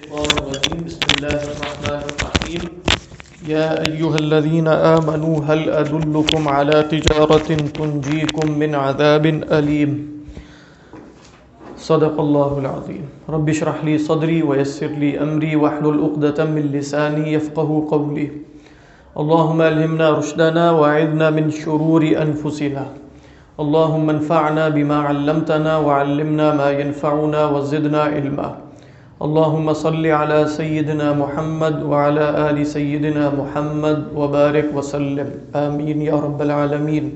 بسم الله الرحمن الرحيم. يا أيها الذين آمنوا هل أدلكم على تجارة تنجيكم من عذاب أليم؟ صدق الله العظيم. رب اشرح لي صدري ويسر لي أمري واحلل عقدة من لساني يفقه قولي. اللهم ألهمنا رشدنا وأعذنا من شرور أنفسنا. اللهم انفعنا بما علمتنا وعلمنا ما ينفعنا وزدنا علما. اللهم صل على سيدنا محمد وعلى آل سيدنا محمد وبارك وسلم. آمين يا رب العالمين.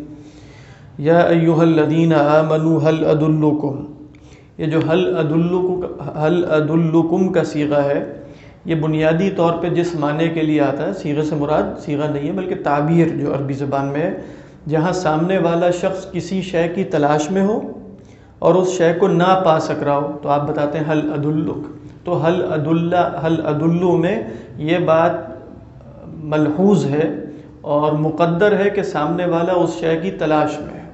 يا أيها الذين آمنوا، هل أدلكم؟ یہ جو حل ادلکم حل ادلکم کا سیغہ ہے، یہ بنیادی طور پہ جس معنی کے لیے آتا ہے سیغے سے مراد سیغہ نہیں ہے، بلکہ تعبیر جو عربی زبان میں ہے، جہاں سامنے والا شخص کسی شے کی تلاش میں ہو اور اس شے کو نہ پا سک رہا ہو، تو آپ بتاتے ہیں حل ادلک تو حل عداللہ حل عدالو میں یہ بات ملحوظ ہے اور مقدر ہے کہ سامنے والا اس شے کی تلاش میں ہے؟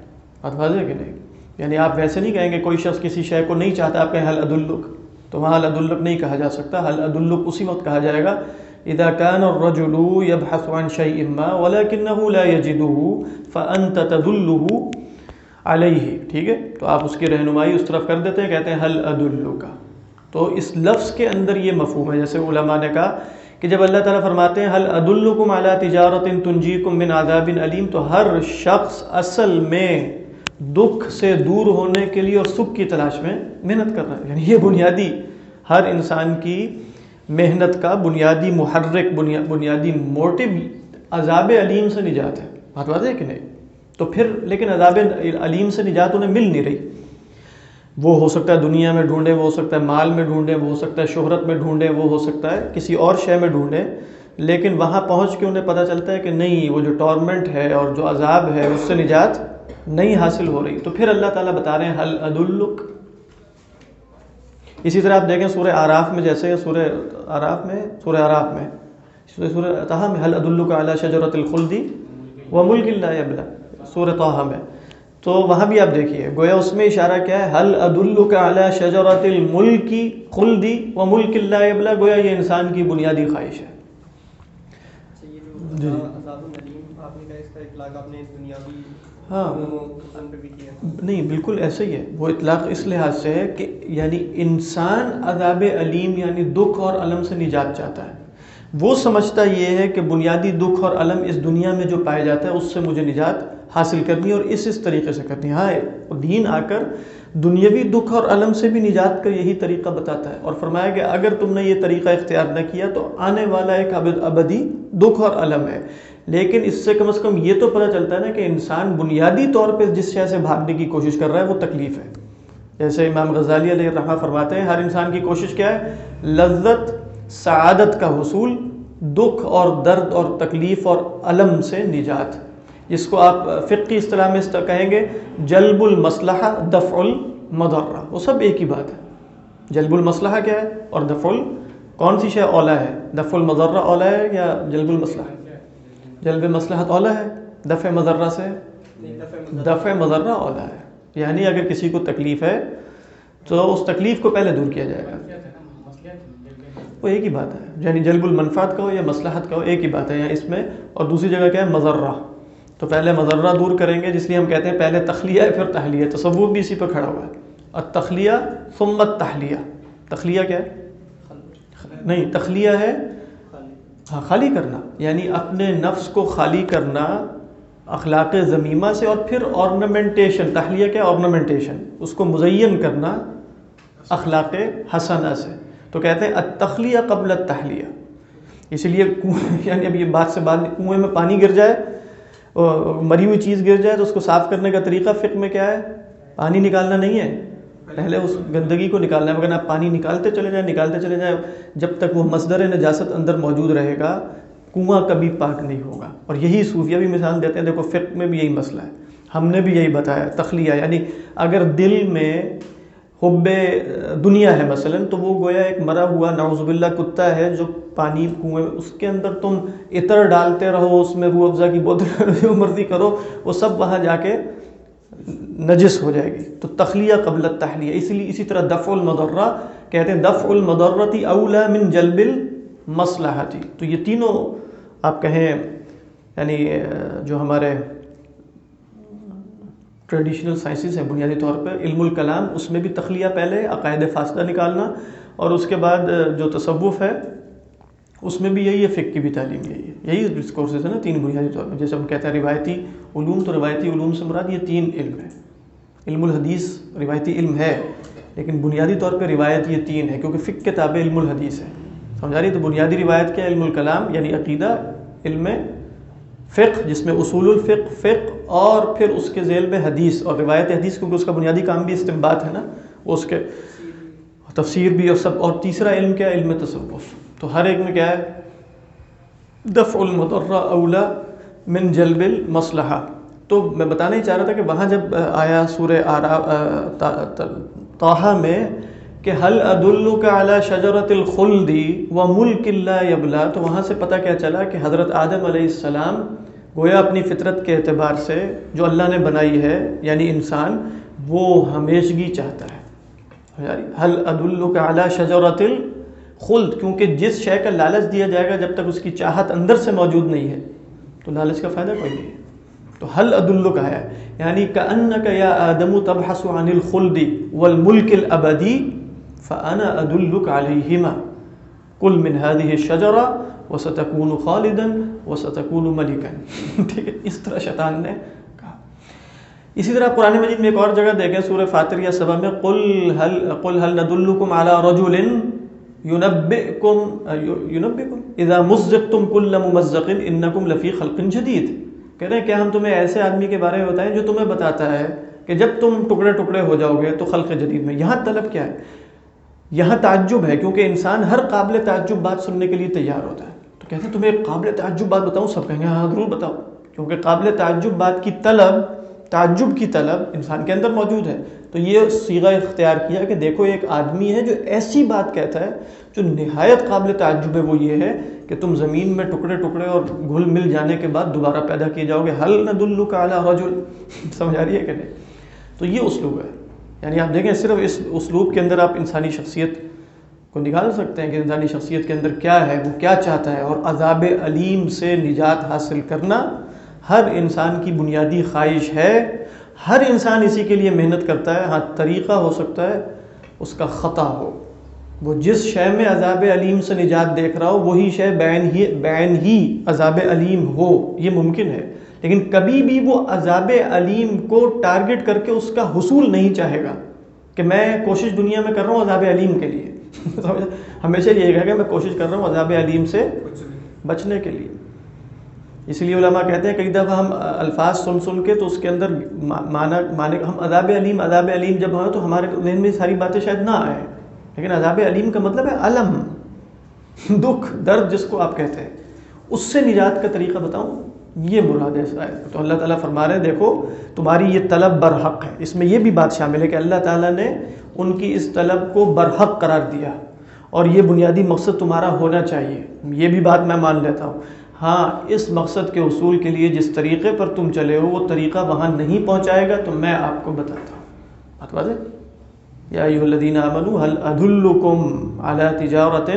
بات واضح کہ نہیں؟ یعنی آپ ویسے نہیں کہیں گے کوئی شخص کسی شے کو نہیں چاہتا، آپ کہیں حل عدالک تو وہاں حل عدالک نہیں کہا جا سکتا حل عدالک اسی وقت کہا جائے گا، اذا كان الرجل يبحث عن شيء ما ولكنه لا يجده فانت تدله عليه ٹھیک ہے؟ تو آپ اس کی رہنمائی اس طرف کر دیتے ہیں، کہتے ہیں حل ادلک؟ تو اس لفظ کے اندر یہ مفہوم ہے۔ جیسے علماء نے کہا کہ جب اللہ تعالیٰ فرماتے ہیں حل عدالکم اعلیٰ تجارت تنجیکم من عذاب علیم تو ہر شخص اصل میں دکھ سے دور ہونے کے لیے اور سکھ کی تلاش میں محنت کر رہا ہے۔ یعنی یہ بنیادی، ہر انسان کی محنت کا بنیادی محرک بنیادی موٹو عذاب علیم سے نجات ہے۔ بات بات ہے کہ نہیں؟ تو پھر، لیکن عذاب علیم سے نجات انہیں مل نہیں رہی۔ وہ ہو سکتا ہے دنیا میں ڈھونڈے وہ ہو سکتا ہے مال میں ڈھونڈے وہ ہو سکتا ہے شہرت میں ڈھونڈے وہ ہو سکتا ہے کسی اور شے میں ڈھونڈے لیکن وہاں پہنچ کے انہیں پتہ چلتا ہے کہ نہیں، وہ جو ٹورمنٹ ہے اور جو عذاب ہے، اس سے نجات نہیں حاصل ہو رہی۔ تو پھر اللہ تعالیٰ بتا رہے ہیں حل عدالک اسی طرح آپ دیکھیں سورہ آراف میں، جیسے سورہ آراف میں، سورہ آراف میں، سورہ تہا میں حل عدالک اعلیٰ شجرت الخلدی و ملک اللہ ابلا سورہ توحہ میں۔ تو وہاں بھی آپ دیکھیے گویا اس میں اشارہ کیا ہے حل عدالک اعلیٰ شجرت الملکی خلدی و ملک اللہ ابلا گویا یہ انسان کی بنیادی خواہش ہے۔ جی۔ ہاں۔ نہیں بالکل ایسا ہی ہے۔ وہ اطلاق اس لحاظ سے ہے کہ یعنی انسان عذاب علیم یعنی دکھ اور علم سے نجات چاہتا ہے۔ وہ سمجھتا یہ ہے کہ بنیادی دکھ اور علم اس دنیا میں جو پایا جاتا ہے اس سے مجھے نجات حاصل کرنی ہے اور اس اس طریقے سے کرنی ہے۔ ہاں دین آ کر دنیاوی دکھ اور علم سے بھی نجات کا یہی طریقہ بتاتا ہے اور فرمایا کہ اگر تم نے یہ طریقہ اختیار نہ کیا تو آنے والا ایک ابدی دکھ اور علم ہے۔ لیکن اس سے کم از کم یہ تو پتہ چلتا ہے نا کہ انسان بنیادی طور پہ جس شے سے بھاگنے کی کوشش کر رہا ہے وہ تکلیف ہے۔ جیسے امام غزالی علیہ الرحمٰ فرماتے ہیں، ہر انسان کی کوشش کیا ہے؟ لذت، سعادت کا حصول، دکھ اور درد اور تکلیف اور علم سے نجات۔ جس کو آپ فقی اصطلاح میں کہیں گے، جلب المصلحہ دفع المضرہ۔ وہ سب ایک ہی بات ہے۔ جلب المصلحہ کیا ہے اور دفع ال کون سی شے اولا ہے؟ دفع المضرہ اولا ہے یا جلب المصلحہ؟ جلب مصلحت اولا ہے؟ دفع مضرہ سے؟ دفع مضرہ اولا ہے۔ یعنی اگر کسی کو تکلیف ہے، تو اس تکلیف کو پہلے دور کیا جائے گا۔ وہ ایک ہی بات ہے۔ یعنی جلب المنفات کا ہو یا مصلحت کا ہو ایک ہی بات ہے۔ یا اس میں اور دوسری جگہ کیا ہے؟ مضرہ۔ تو پہلے مضرہ دور کریں گے، جس لیے ہم کہتے ہیں پہلے تخلیہ ہے پھر تحلیہ تصور بھی اسی پہ کھڑا ہوا ہے۔ اور تخلیہ ثمت تحلیہ تخلیہ کیا ہے؟ نہیں، تخلیہ ہے ہاں خالی کرنا۔ یعنی اپنے نفس کو خالی کرنا اخلاق ضمیمہ سے اور پھر آرنامنٹیشن تحلیہ کیا آرنامنٹیشن اس کو مزین کرنا اخلاق حسنہ سے۔ تو کہتے ہیں التخلیہ قبل التحلیہ۔ اسی لیے یعنی اب یہ بات سے بات کنویں میں پانی گر جائے۔ مری ہوئی چیز گر جائے تو اس کو صاف کرنے کا طریقہ فقہ میں کیا ہے؟ پانی نکالنا نہیں ہے۔ پہلے اس گندگی کو نکالنا ہے۔ مگر آپ پانی نکالتے چلے جائیں، نکالتے چلے جائیں، جب تک وہ مصدر نجاست اندر موجود رہے گا، کنواں کبھی پاک نہیں ہوگا۔ اور یہی صوفیہ بھی مثال دیتے ہیں۔ دیکھو، فقہ میں بھی یہی مسئلہ ہے۔ ہم نے بھی یہی بتایا، تخلیہ یعنی اگر دل میں حب دنیا ہے مثلا، تو وہ گویا ایک مرا ہوا نعوذ باللہ کتا ہے جو پانی کنویں اس کے اندر تم عطر ڈالتے رہو، اس میں روح افزا کی بوتل جو مرضی کرو، وہ سب وہاں جا کے نجس ہو جائے گی۔ تو تخلیہ قبل تحلیہ اسی لیے اسی طرح دفع المدرہ کہتے ہیں دف المدرتی اولا من جلب المصلحتی۔ تو یہ تینوں آپ کہیں یعنی جو ہمارے ٹریڈیشنل سائنسز ہیں بنیادی طور پر علم الکلام، اس میں بھی تخلیہ پہلے، عقائد فاصلہ نکالنا، اور اس کے بعد جو تصوف ہے، اس میں بھی یہی ہے فک کی بھی تعلیم یہی ہے۔ یہی کورسز ہیں نا، تین بنیادی طور پر جیسے ہم کہتے ہیں روایتی علوم، تو روایتی علوم سے مراد یہ تین علم ہے علم الحدیث روایتی علم ہے، لیکن بنیادی طور پہ روایت یہ تین ہے، کیونکہ فک کے تابع علم الحدیث ہے۔ سمجھا رہی تو بنیادی روایت کیا علم الکلام یعنی عقیدہ، علم فقہ، جس میں اصول الفق فقہ اور پھر اس کے ذیل میں حدیث اور روایت حدیث، کیونکہ اس کا بنیادی کام بھی استمباد ہے نا وہ اس کے تفسیر بھی اور سب، اور تیسرا علم کیا علم تصوف۔ تو ہر ایک میں کیا ہے؟ دفع المدرہ اولا من جلب المصلحہ۔ تو میں بتانا ہی چاہ رہا تھا کہ وہاں جب آیا سورہ توحہ میں کہ حل عدالو کا اعلیٰ شجرت الخلدی و ملک اللہ یبلا، تو وہاں سے پتہ کیا چلا کہ حضرت آدم علیہ السلام گویا اپنی فطرت کے اعتبار سے جو اللہ نے بنائی ہے یعنی انسان، وہ ہمیشگی چاہتا ہے۔ حل عدالو کا اعلیٰ شجرت الخلد؟ کیونکہ جس شے کا لالچ دیا جائے گا جب تک اس کی چاہت اندر سے موجود نہیں ہے، تو لالچ کا فائدہ کوئی نہیں ہے۔ تو حل عدالو کا ہے یعنی کا ان کا یا آدم تبحث عن الخلد والملک الابدی فانا ادلک علیہما۔ کل من هذه الشجرة وستكون خالدا وستكون ملكا ٹھیک ہے، اس طرح شیطان نے کہا۔ اسی طرح قرآن مجید میں ایک اور جگہ دیکھیں، سورہ فاتر یا سبا میں، قل هل قل هل ندلكم على رجل ينبئكم ينبئكم اذا مزقتم كل ممزق انكم خلق جديد کہہ رہے ہیں کہ ہم تمہیں ایسے آدمی کے بارے میں بتائیں جو تمہیں بتاتا ہے کہ جب تم ٹکڑے ٹکڑے ہو جاؤ گے تو خلق جدید میں؟ یہاں طلب کیا ہے؟ یہاں تعجب ہے، کیونکہ انسان ہر قابل تعجب بات سننے کے لیے تیار ہوتا ہے۔ کہتے ہیں، تمہیں ایک قابل تعجب بات بتاؤں؟ سب کہیں گے ہاں ضرور بتاؤ. کیونکہ قابل تعجب بات کی طلب، تعجب کی طلب انسان کے اندر موجود ہے۔ تو یہ سیغہ اختیار کیا کہ دیکھو، ایک آدمی ہے جو ایسی بات کہتا ہے جو نہایت قابل تعجب ہے، وہ یہ ہے کہ تم زمین میں ٹکڑے ٹکڑے اور گھل مل جانے کے بعد دوبارہ پیدا کیے جاؤ گے۔ حل نہ دلو کا اعلیٰ رجل؟ سمجھ آ رہی ہے کہ نہیں؟ تو یہ اسلوب ہے۔ یعنی آپ دیکھیں، صرف اس اسلوب کے اندر آپ انسانی شخصیت کو نکال سکتے ہیں کہ انسانی شخصیت کے اندر کیا ہے، وہ کیا چاہتا ہے اور عذاب علیم سے نجات حاصل کرنا ہر انسان کی بنیادی خواہش ہے۔ ہر انسان اسی کے لیے محنت کرتا ہے ہاں طریقہ ہو سکتا ہے، اس کا خطا ہو۔ وہ جس شے میں عذاب علیم سے نجات دیکھ رہا ہو، وہی شے بین ہی بین ہی عذاب علیم ہو، یہ ممکن ہے۔ لیکن کبھی بھی وہ عذاب علیم کو ٹارگٹ کر کے اس کا حصول نہیں چاہے گا کہ میں کوشش دنیا میں کر رہا ہوں عذاب علیم کے لیے۔ ہمیشہ یہ کہا کہ میں کوشش کر رہا ہوں عذاب علیم سے بچنے کے لیے۔ اس لیے علماء کہتے ہیں، کئی دفعہ ہم الفاظ سن سن کے تو اس کے اندر مانا مانے ہم عذاب علیم عذاب علیم جب ہوں تو ہمارے ذہن میں ساری باتیں شاید نہ آئیں۔ لیکن عذاب علیم کا مطلب ہے علم، دکھ، درد جس کو آپ کہتے ہیں۔ اس سے نجات کا طریقہ بتاؤں۔ یہ مراد ہے تو اللہ تعالیٰ فرما رہے دیکھو، تمہاری یہ طلب برحق ہے۔ اس میں یہ بھی بات شامل ہے کہ اللہ تعالیٰ نے ان کی اس طلب کو برحق قرار دیا۔ اور یہ بنیادی مقصد تمہارا ہونا چاہیے۔ یہ بھی بات میں مان لیتا ہوں۔ ہاں اس مقصد کے اصول کے لیے جس طریقے پر تم چلے ہو، وہ طریقہ وہاں نہیں پہنچائے گا، تو میں آپ کو بتاتا ہوں۔ بات واضح؟ یا الذین آمنوا هل ادلکم علی تجارت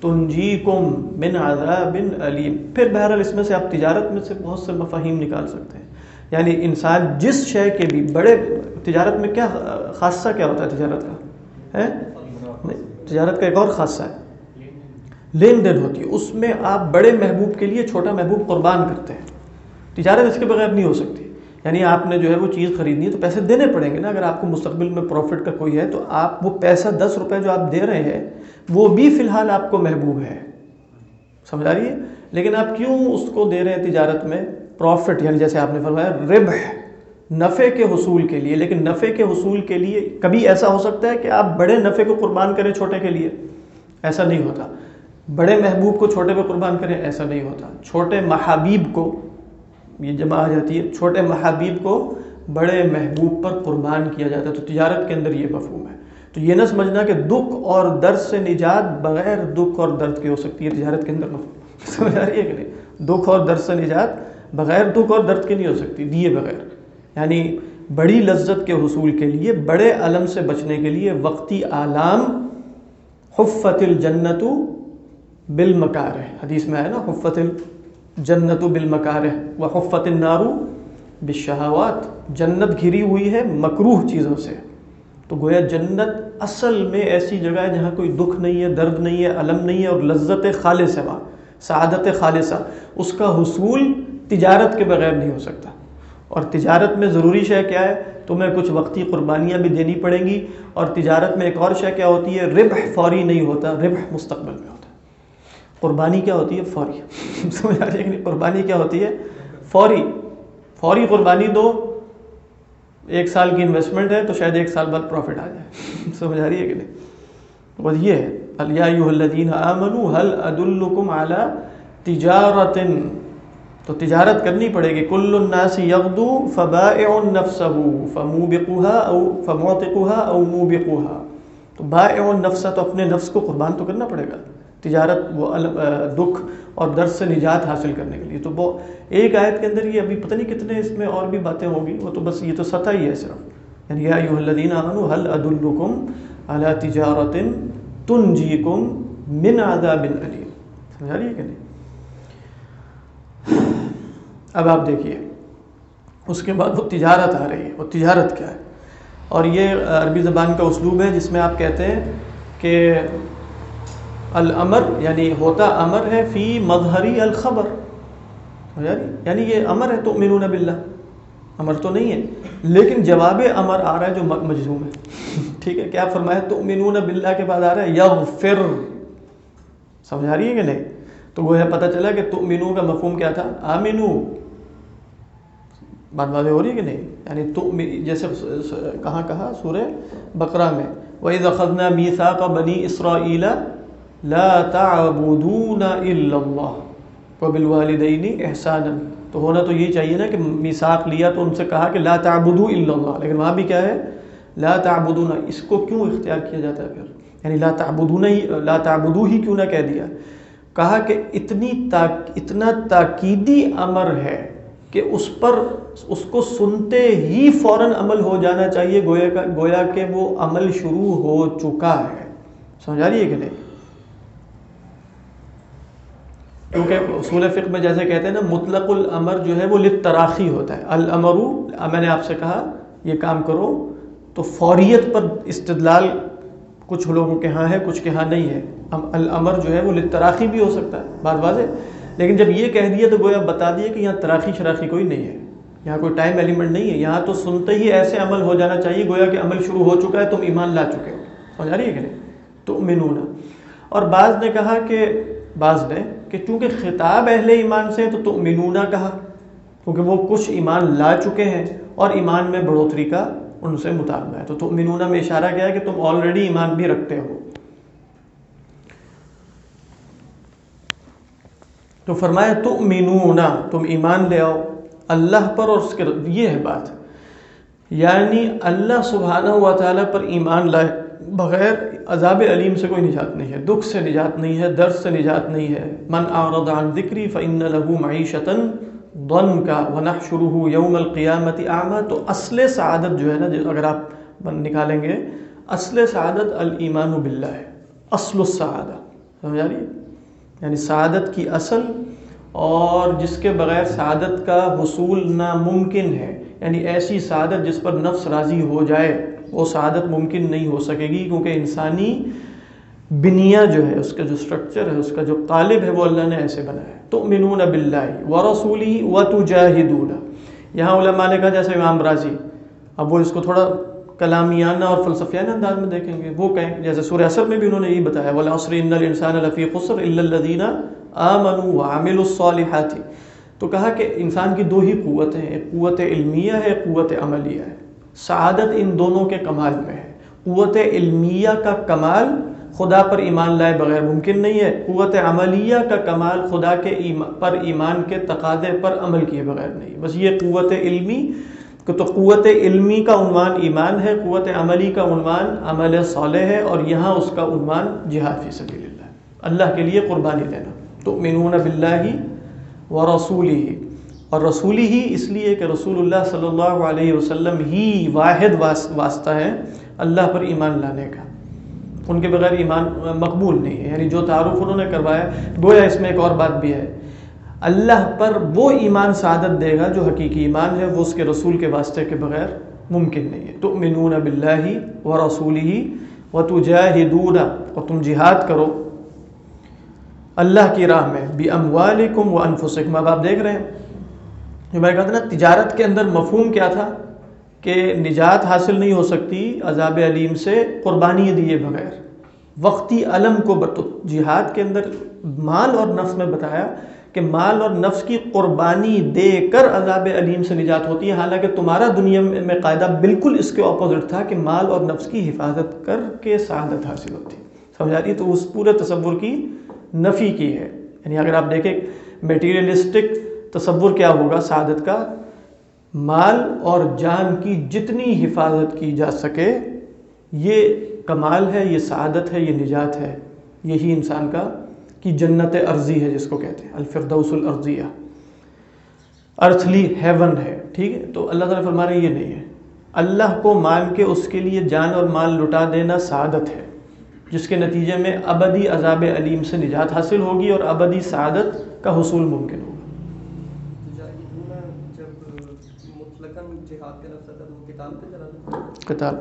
تنجیکم من عذاب علیم پھر بہرحال اس میں سے آپ تجارت میں سے بہت سے مفاہیم نکال سکتے ہیں۔ یعنی انسان جس شے کے بھی بڑے، تجارت میں کیا خاصہ کیا ہوتا ہے تجارت کا؟ ہے تجارت کا ایک اور خاصہ ہے۔ لین دین ہوتی ہے۔ اس میں آپ بڑے محبوب کے لیے چھوٹا محبوب قربان کرتے ہیں۔ تجارت اس کے بغیر نہیں ہو سکتی۔ یعنی آپ نے جو ہے وہ چیز خریدنی ہے تو پیسے دینے پڑیں گے نا۔ اگر آپ کو مستقبل میں پروفٹ کا کوئی ہے تو آپ وہ پیسہ دس روپے جو آپ دے رہے ہیں وہ بھی فی الحال آپ کو محبوب ہے۔ سمجھا رہی ہے؟ لیکن آپ کیوں اس کو دے رہے ہیں تجارت میں؟ پروفٹ یعنی جیسے آپ نے فرمایا رب نفع کے حصول کے لیے۔ لیکن نفع کے حصول کے لیے کبھی ایسا ہو سکتا ہے کہ آپ بڑے نفع کو قربان کریں چھوٹے کے لیے؟ ایسا نہیں ہوتا۔ بڑے محبوب کو چھوٹے پہ قربان کریں، ایسا نہیں ہوتا۔ چھوٹے محابیب کو، یہ جمع آ جاتی ہے، چھوٹے محابیب کو بڑے محبوب پر قربان کیا جاتا ہے۔ تو تجارت کے اندر یہ مفہوم ہے۔ تو یہ نہ سمجھنا کہ دکھ اور درد سے نجات بغیر دکھ اور درد کی ہو سکتی ہے، تجارت کے اندر سمجھ آ رہی ہے کہ نہیں؟ دکھ اور درد سے نجات بغیر دکھ اور درد کی نہیں ہو سکتی، دیے بغیر۔ یعنی بڑی لذت کے حصول کے لیے، بڑے علم سے بچنے کے لیے وقتی آلام حفت الجنت بالمکار حدیث میں آیا نا، حفت الجنت بالمکار و حفت النار بالشہوات۔ جنت گھری ہوئی ہے مکروح چیزوں سے۔ تو گویا جنت اصل میں ایسی جگہ ہے جہاں کوئی دکھ نہیں ہے، درد نہیں ہے، علم نہیں ہے اور لذت خالص ہے وہاں سعادت خالصہ۔ اس کا حصول تجارت کے بغیر نہیں ہو سکتا۔ اور تجارت میں ضروری شے کیا ہے؟ تمہیں کچھ وقتی قربانیاں بھی دینی پڑیں گی۔ اور تجارت میں ایک اور شے کیا ہوتی ہے؟ ربح فوری نہیں ہوتا، ربح مستقبل میں ہوتا ہے۔ قربانی کیا ہوتی ہے؟ فوری۔ سمجھ آ رہی ہے قربانی کیا ہوتی ہے؟ فوری۔ فوری قربانی دو۔ ایک سال کی انویسٹمنٹ ہے تو شاید ایک سال بعد پروفٹ آ جائے۔ سمجھ آ رہی ہے کہ نہیں؟ بس یہ ہے الدین امن حل عد اعلیٰ تجارت؟ تو تجارت کرنی پڑے گی۔ کل الناس یغدو فبائع نفسه فموبقها او فمعتقها او موبقها تو بائع النفس تو اپنے نفس کو قربان تو کرنا پڑے گا۔ تجارت، وہ دکھ اور درد سے نجات حاصل کرنے کے لیے۔ تو وہ ایک آیت کے اندر یہ ابھی پتہ نہیں کتنے اس میں اور بھی باتیں ہوگی وہ تو بس یہ تو سطح ہی ہے صرف۔ یعنی یا ایوہ الذین آمنوا هل ادلکم علی تجارت تنجیکم من عذاب علیم سمجھا رہی ہے کہ نہیں؟ اب آپ دیکھیے، اس کے بعد وہ تجارت آ رہی ہے۔ وہ تجارت کیا ہے؟ اور یہ عربی زبان کا اسلوب ہے جس میں آپ کہتے ہیں کہ الامر یعنی ہوتا امر ہے فی مظہری الخبر۔ یعنی یہ امر ہے تو امنون باللہ۔ امر تو نہیں ہے، لیکن جواب امر آ رہا ہے جو مجزوم ہے۔ ٹھیک ہے، کیا فرمایا؟ تو امنون باللہ کے بعد آ رہا ہے، یغفر۔ سمجھا رہی ہے کہ نہیں؟ تو وہ ہے، پتہ چلا کہ تو مینو کا مفہوم کیا تھا؟ آمینو بات باتیں ہو رہی ہے کہ نہیں؟ یعنی تو جیسے کہاں کہا سورہ بقرہ میں۔ وَإِذْ أَخَذْنَا مِيثَاقَ بَنِي إِسْرَائِيلَ لَا تَعْبُدُونَ إِلَّا اللَّهِ وَبِالْوَالِدَيْنِ إِحْسَانًا تو ہونا تو یہ چاہیے نا کہ میثاق لیا تو ان سے کہا کہ لا تعبدو الا اللہ. لیکن وہاں بھی کیا ہے؟ لا تعبدون. اس کو کیوں اختیار کیا جاتا ہے پھر؟ یعنی لا تعبدون ہی لا تعبدو ہی کیوں نہ کہہ دیا؟ کہا کہ اتنی تاک اتنا تاکیدی امر ہے کہ اس پر اس کو سنتے ہی فوراً عمل ہو جانا چاہیے، گویا کا گویا کہ وہ عمل شروع ہو چکا ہے. سمجھا رہی ہے کہ نہیں؟ کیونکہ اصول فقہ میں جیسے کہتے ہیں نا، مطلق الامر جو ہے وہ لتراخی ہوتا ہے۔ الامرو میں نے آپ سے کہا، یہ کام کرو۔ تو فوریت پر استدلال کچھ لوگوں کے ہاں ہے، کچھ کے ہاں نہیں ہے۔ الامر جو ہے وہ لتراخی بھی ہو سکتا ہے، بات واضح۔ لیکن جب یہ کہہ دیا تو گویا بتا دیا کہ یہاں تراخی شراخی کوئی نہیں ہے۔ یہاں کوئی ٹائم ایلیمنٹ نہیں ہے۔ یہاں تو سنتے ہی ایسے عمل ہو جانا چاہیے، گویا کہ عمل شروع ہو چکا ہے، تم ایمان لا چکے ہو۔ سمجھا رہی ہے کہ نہیں؟ تو منونا اور بعض نے کہا کہ، بعض نے کہ چونکہ خطاب اہل ایمان سے تو تم کہا، کیونکہ وہ کچھ ایمان لا چکے ہیں اور ایمان میں بڑھوتری کا ان سے مطالبہ ہے۔ تو تم میں اشارہ کیا ہے کہ تم آلریڈی ایمان بھی رکھتے ہو۔ تو فرمایا تو مینونا تم ایمان لے آؤ اللہ پر اور اس کے یہ ہے بات۔ یعنی اللہ سبحانہ و تعالیٰ پر ایمان لائے۔ بغیر عذاب علیم سے کوئی نجات نہیں ہے، دکھ سے نجات نہیں ہے، درد سے نجات نہیں ہے۔ من اعرض عن ذکری فإن له معیشتا ضن کا ونحشره یوم القیامت اعما تو اصل سعادت جو ہے نا اگر آپ نکالیں گے، اصل سعادت الایمان باللہ ہے۔ اصل السعادہ، سمجھا رہی یعنی سعادت کی اصل اور جس کے بغیر سعادت کا حصول ناممکن ہے۔ یعنی ایسی سعادت جس پر نفس راضی ہو جائے۔ وہ سعادت ممکن نہیں ہو سکے گی کیونکہ انسانی بنیا جو ہے، اس کا جو سٹرکچر ہے، اس کا جو قالب ہے، وہ اللہ نے ایسے بنایا ہے۔ تو منون بلّہ و رسولی و تو یہاں علماء نے کہا، جیسے امام راضی، اب وہ اس کو تھوڑا کلامیانہ اور فلسفیانہ انداز میں دیکھیں گے۔ وہ کہیں، جیسے سورہ اثر میں بھی انہوں نے یہی بتایا ولاثر ان الانسان لفی خسر الا الذین آمنوا الصالحات۔ تو کہا کہ انسان کی دو ہی قوتیں ہیں، ایک قوت علمیہ ہے، ایک قوت عملیہ ہے۔ سعادت ان دونوں کے کمال میں ہے۔ قوت علمیہ کا کمال خدا پر ایمان لائے بغیر ممکن نہیں ہے۔ قوت عملیہ کا کمال خدا کے پر ایمان کے تقاضے پر عمل کیے بغیر نہیں۔ بس یہ قوت علمی، تو قوت علمی کا عنوان ایمان ہے، قوت عملی کا عنوان عمل صالح ہے، اور یہاں اس کا عنوان جہاد فی سبیل اللہ۔ اللہ کے لیے قربانی دینا۔ تو منون بلّہ و رسول ہی اور رسولی ہی اس لیے کہ رسول اللہ صلی اللہ علیہ وسلم ہی واحد واسطہ ہے اللہ پر ایمان لانے کا۔ ان کے بغیر ایمان مقبول نہیں ہے۔ یعنی جو تعارف انہوں نے کروایا، گویا اس میں ایک اور بات بھی ہے۔ اللہ پر وہ ایمان سعادت دے گا جو حقیقی ایمان ہے، وہ اس کے رسول کے واسطے کے بغیر ممکن نہیں ہے۔ تو منون اب اللہ و رسول ہی و تو اور تم جہاد کرو۔ اللہ کی راہ میں بھی اموالکم و انفسکم۔ اب آپ دیکھ رہے ہیں۔ جو میں کہا تھا نا تجارت کے اندر مفہوم کیا تھا کہ نجات حاصل نہیں ہو سکتی عذاب علیم سے قربانی دیے بغیر۔ وقتی علم کو بتو جہاد کے اندر مال اور نفس میں بتایا کہ مال اور نفس کی قربانی دے کر عذاب علیم سے نجات ہوتی ہے۔ حالانکہ تمہارا دنیا میں قاعدہ بالکل اس کے اپوزٹ تھا کہ مال اور نفس کی حفاظت کر کے سعادت حاصل ہوتی سمجھا رہی تو اس پورے تصور کی نفی کی ہے۔ یعنی اگر آپ دیکھیں میٹیریلسٹک تصور کیا ہوگا سعادت کا؟ مال اور جان کی جتنی حفاظت کی جا سکے، یہ کمال ہے، یہ سعادت ہے، یہ نجات ہے۔ یہی انسان کا، کی جنت ارضی ہے جس کو کہتے ہیں، الفردوس الارضیہ۔ ارتھلی ہیون ہے، ٹھیک ہے؟ تو اللہ تعالیٰ فرما رہے یہ نہیں ہے۔ اللہ کو مان کے اس کے لیے جان اور مال لٹا دینا سعادت ہے، جس کے نتیجے میں ابدی عذاب علیم سے نجات حاصل ہوگی اور ابدی سعادت کا حصول ممکن ہوگا۔ کتاب۔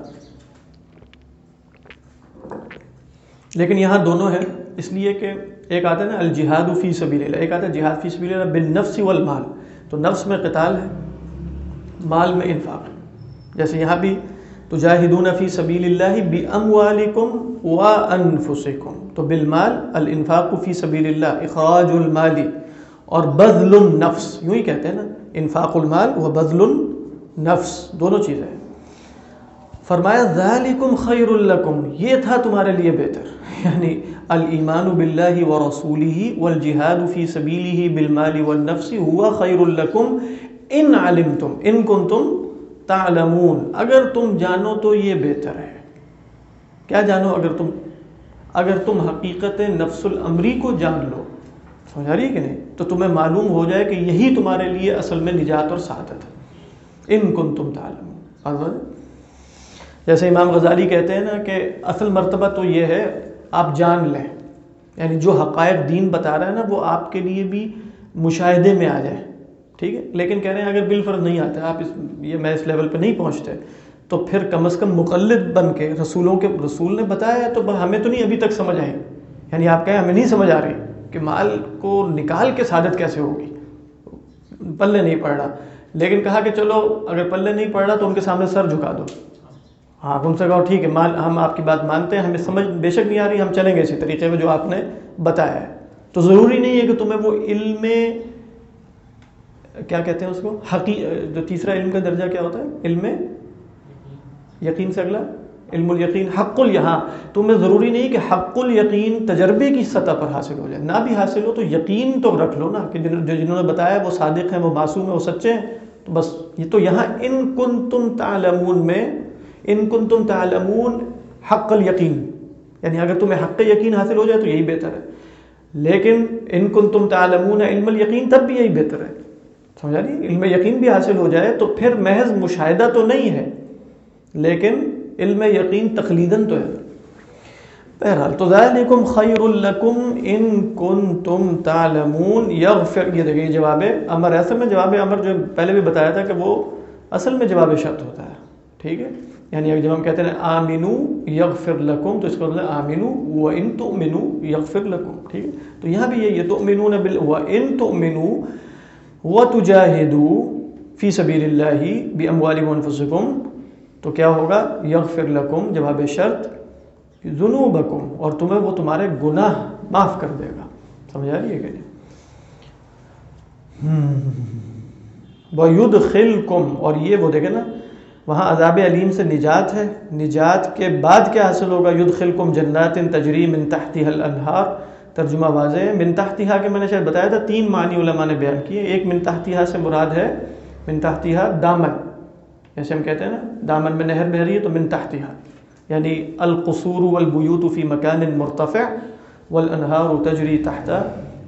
لیکن یہاں دونوں ہیں، اس لیے کہ ایک آتا ہے نا، الجہاد فی سبیل اللہ، ایک آتا ہے جہاد فی سبیل اللہ بالنفس والمال۔ تو نفس میں قتال ہے، مال میں انفاق ہے۔ جیسے یہاں بھی تو جاہدون فی سبیل اللہ باموالکم وانفسکم۔ تو بالمال، الانفاق فی سبیل اللہ، اخراج المالی اور بذل النفس، یوں ہی کہتے ہیں نا، انفاق المال و بذل النفس، دونوں چیزیں ہیں۔ فرمایا ذالکم خیر الکم یہ تھا تمہارے لیے بہتر۔ یعنی الایمان باللہ و والجہاد فی سبیلہ بالمال والنفس ہوا خیر الکم ان علمتم، ان کنتم تعلمون۔ اگر تم جانو تو یہ بہتر ہے۔ کیا جانو اگر تم اگر تم حقیقت نفس الامری کو جان لو، سمجھا رہی ہے کہ نہیں؟ تو تمہیں معلوم ہو جائے کہ یہی تمہارے لیے اصل میں نجات اور سعادت ہے۔ ان کن تم تعلم جیسے امام غزالی کہتے ہیں نا کہ اصل مرتبہ تو یہ ہے، آپ جان لیں۔ یعنی جو حقائق دین بتا رہا ہے نا، وہ آپ کے لیے بھی مشاہدے میں آ جائے ٹھیک ہے؟ لیکن کہہ رہے ہیں اگر بالفرض نہیں آتا آپ اس یہ میں اس لیول پہ نہیں پہنچتے، تو پھر کم از کم مقلد بن کے، رسولوں کے رسول نے بتایا ہے تو ہمیں تو نہیں ابھی تک سمجھ آئی۔ یعنی آپ کہیں ہمیں نہیں سمجھ آ رہی کہ مال کو نکال کے سعادت کیسے ہوگی۔ پلے نہیں پڑ رہا۔ لیکن کہا کہ چلو، اگر پلے نہیں پڑ رہا تو ان کے سامنے سر جھکا دو۔ ہاں تم سے کہو ٹھیک ہے مان ہم آپ کی بات مانتے ہیں، ہمیں سمجھ بے شک نہیں آ رہی، ہم چلیں گے اسی طریقے میں جو آپ نے بتایا ہے۔ تو ضروری نہیں ہے کہ تمہیں وہ علم، کیا کہتے ہیں اس کو؟ حقی، جو تیسرا علم کا درجہ کیا ہوتا ہے؟ علم یقین سے اگلا؟ علم الیقین، حق ال تمہیں ضروری نہیں کہ حق الیقین تجربے کی سطح پر حاصل ہو جائے۔ نہ بھی حاصل ہو تو یقین تو رکھ لو نا کہ جو جنہوں نے بتایا وہ صادق ہیں، وہ معصوم ہیں، وہ سچے ہیں۔ تو بس یہ تو یہاں ان کن تم تعلمون میں ان کن تم تعلمون حق الیقین۔ یعنی اگر تمہیں حق یقین حاصل ہو جائے تو یہی بہتر ہے۔ لیکن ان کن تم تعلمون علم الیقین تب بھی یہی بہتر ہے۔ سمجھا رہی علم یقین بھی حاصل ہو جائے تو پھر محض مشاہدہ تو نہیں ہے، لیکن علم یقین تقلیدن تو ہے۔ بہرحال تو ذالکم خیر لکم ان کنتم تعلمون۔ یغفر، یہ دیکھیں جواب امر ایسا میں جواب امر جو پہلے بھی بتایا تھا کہ وہ اصل میں جواب شرط ہوتا ہے۔ ٹھیک ہے؟ یعنی ابھی جب ہم کہتے ہیں آمینو یغفر لکم، تو اس کا مطلب آمینو و ان تؤمنو یغفر لکم، ٹھیک ہے؟ تو یہاں بھی یہ تؤمنون بال و ان تؤمنو و تجاہدو فی سبیل اللہ باموالکم وانفسکم تو کیا ہوگا؟ یغفر لکم جواب شرط ذنوبکم، اور تمہیں وہ تمہارے گناہ معاف کر دے گا۔ سمجھا رہی ہے کہ نہیں؟ وَيُدْخِلْكُمْ اور یہ وہ دیکھیں نا وہاں عذاب علیم سے نجات ہے۔ نجات کے بعد کیا حاصل ہوگا؟ یدخلکم جنات تجری من تحتها الانہار۔ ترجمہ واضح ہے۔ من تحتها کے میں نے شاید بتایا تھا، تین معنی علماء نے بیان کیے۔ ایک من تحتها سے مراد ہے، من تحتها دامن۔ جیسے ہم کہتے ہیں نا، دامن میں نہر بہ رہی ہے تو من تحتها۔ یعنی القصور والبیوت فی مکان مرتفع والانہار تجری تحت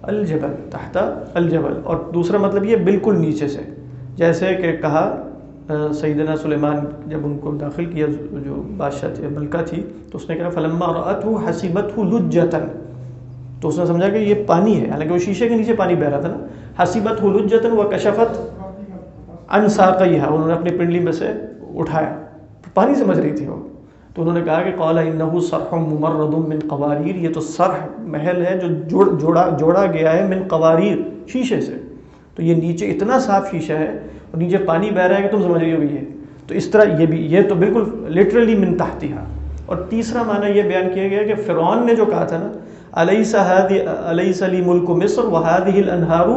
الجبل۔ تحت الجبل۔ اور دوسرا مطلب یہ بالکل نیچے سے۔ جیسے کہ کہا سیدنا سلیمان جب ان کو داخل کیا، جو بادشاہ تھی ملکہ تھی، تو اس نے کہا، فلما رأت ہو حسیبت ہو لجتن تو اس نے سمجھا کہ یہ پانی ہے، حالانکہ وہ شیشے کے نیچے پانی بہ رہا تھا نا۔ حسیبت ہو لجتن و کشفت ان ساقیہ انہوں نے اپنی پنڈلی میں سے اٹھایا۔ پانی سمجھ رہی تھی وہ۔ تو انہوں نے کہا کہ، قال انه صرح ممرد من قواریر یہ تو صرح محل ہے جو جوڑ، جوڑا جوڑا گیا ہے من قواریر شیشے سے۔ تو یہ نیچے اتنا صاف شیشہ ہے اور نیچے پانی بہ رہا ہے کہ تم سمجھ رہی ہو یہ۔ تو اس طرح یہ بھی یہ تو بالکل لٹرلی من تحتها اور تیسرا معنی یہ بیان کیا گیا کہ فرعون نے جو کہا تھا نا الیس هذه الیس لی ملک مصر وهذه الانهار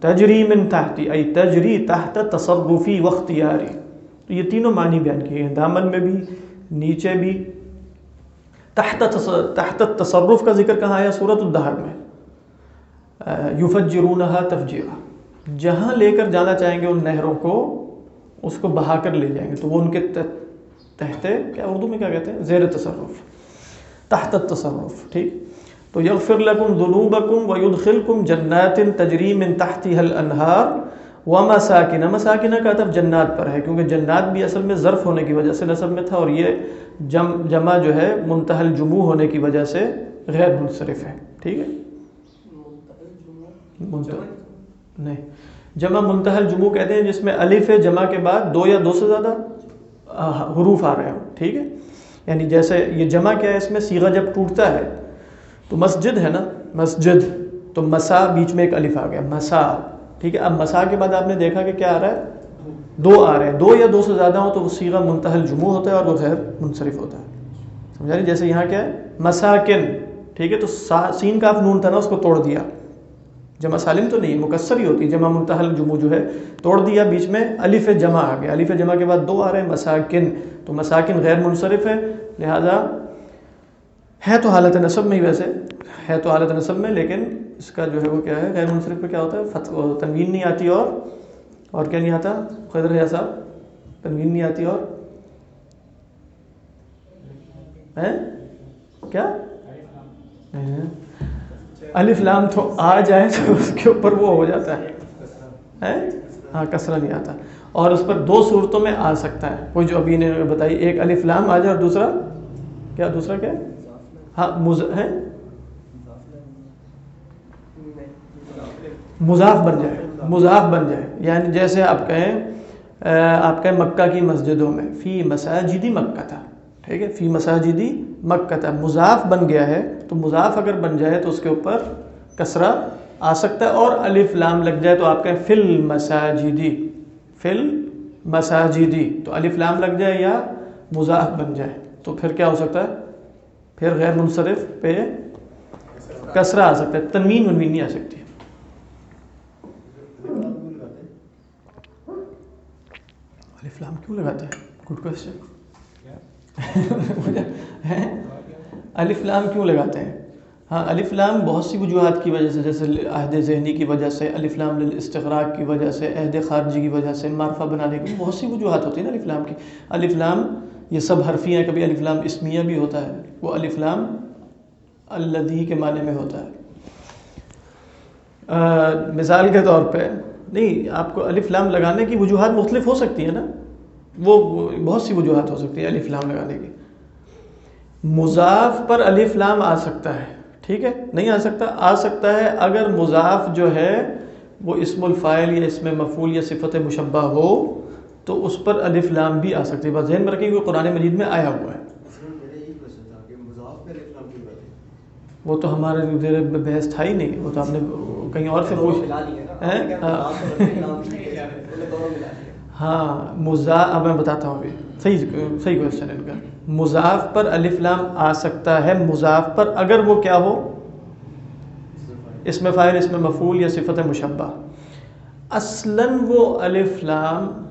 تجری من تحتی ای تجری تحت تصرفی واختیاری تو یہ تینوں معنی بیان کیے ہیں۔ دامن میں بھی، نیچے بھی۔ تحت تحت تصرف کا ذکر کہاں آیا؟ صورت الدہر میں۔ یفجرونہا تفجیرہ جہاں لے کر جانا چاہیں گے ان نہروں کو، اس کو بہا کر لے جائیں گے۔ تو وہ ان کے تحت کیا اردو میں کیا کہتے ہیں؟ زیر تصرف، تحت تصرف ٹھیک؟ تو یغفر لکم ذنوبکم ویدخلکم جنات تجری من تحتها الانہار و مساکن۔ مساکن کا طرف جنات پر ہے، کیونکہ جنات بھی اصل میں ظرف ہونے کی وجہ سے نصب میں تھا اور یہ جم، جمع جو ہے، منتحل جموع ہونے کی وجہ سے غیر منصرف ہے۔ ٹھیک ہے؟ نہیں۔ جمع منتحل جموع کہتے ہیں جس میں الف جمع کے بعد دو یا دو سے زیادہ حروف آ رہے ہوں، ٹھیک ہے؟ یعنی جیسے یہ جمع کیا ہے، اس میں سیغہ جب ٹوٹتا ہے، تو مسجد ہے نا؟ مسجد۔ تو مسا بیچ میں ایک الف آ گیا، مسا، ٹھیک ہے؟ اب مسا کے بعد آپ نے دیکھا کہ کیا آ رہا ہے؟ دو آ رہے ہیں۔ دو یا دو سے زیادہ ہوں تو وہ سیغہ منتحل جموع ہوتا ہے اور وہ غیر منصرف ہوتا ہے۔ سمجھا رہی؟ جیسے یہاں کیا ہے؟ مساکن، ٹھیک ہے؟ تو سین کاف نون تھا نا، اس کو توڑ دیا۔ جمع سالم تو نہیں، مکسر ہی ہوتی، جمع منتحل جمع جو ہے، توڑ دیا، بیچ میں الف جمع آ گیا۔ الف جمع کے بعد دو آ رہے ہیں، مساکن۔ تو مساکن غیر منصرف ہے لہذا ہے تو حالت نصب میں ہی ویسے، ہے تو حالت نصب میں، لیکن اس کا جو ہے وہ کیا ہے، غیر منصرف پہ کیا ہوتا ہے؟ فتح تنوین نہیں آتی اور اور کیا نہیں آتا؟ خدر ہے صاحب، تنوین نہیں آتی اور۔ کیا؟ الف لام تو آ جائے تو اس کے اوپر وہ ہو جاتا ہے۔ ہاں کسرا نہیں آتا۔ اور اس پر دو صورتوں میں آ سکتا ہے۔ وہ جو ابھی نے بتائی، ایک الف لام آ جائے اور دوسرا؟ کیا دوسرا کیا؟ ہاں مز، ہے؟ مضاف بن جائے، مضاف بن جائے۔ یعنی جیسے آپ کہیں آپ کہیں مکہ کی مسجدوں میں، فی مساجدی مکہ تھا۔ ٹھیک ہے؟ فی مساجدی مکہ مضاف بن گیا ہے۔ تو مضاف اگر بن جائے تو اس کے اوپر کسرہ آ سکتا ہے اور الف لام لگ جائے تو آپ کہیں فل مساجدی۔ فل مساجدی۔ تو الف لام لگ جائے یا مضاف بن جائے۔ تو پھر کیا ہو سکتا ہے؟ پھر غیر منصرف پہ کسرہ آ سکتا ہے۔ تنوین ونوین نہیں آ سکتی۔ الف لام کیوں لگاتا ہے گڈ کوشچن الف لام کیوں لگاتے ہیں؟ ہاں الف لام بہت سی وجوہات کی وجہ سے، جیسے عہد ذہنی کی وجہ سے، الف لام استغراق کی وجہ سے، عہد خارجی کی وجہ سے، معرفہ بنانے کی بہت سی وجوہات ہوتی ہیں نا الف لام کی۔ الف لام، یہ سب حرفی ہیں، کبھی الف لام اسمیہ بھی ہوتا ہے، وہ الف لام الدی کے معنی میں ہوتا ہے۔ مثال کے طور پہ، نہیں، آپ کو الف لام لگانے کی وجوہات مختلف ہو سکتی ہیں نا۔ وہ بہت سی وجوہات ہو سکتی ہے الف لام لگانے کی۔ مضاف پر الف لام آ سکتا ہے ٹھیک ہے؟ نہیں آ سکتا۔ آ سکتا ہے اگر مضاف جو ہے وہ اسم الفائل یا اسم مفول یا صفت مشبہ ہو تو اس پر الف لام بھی آ سکتی ہے۔ بس ذہن میں رکھیں کہ قرآن مجید میں آیا ہوا ہے۔ وہ تو ہمارے بحث تھا ہی نہیں۔ وہ تو آپ نے کہیں اور سے پوچھ ہاں مضا اب میں بتاتا ہوں ابھی۔ صحیح صحیح کوشچن ان کا۔ مضاف پر الف لام آ سکتا ہے، مضاف پر اگر وہ کیا ہو؟ اس میں فائر اس میں مفول یا صفت مشبہ۔ اصلاً وہ الف لام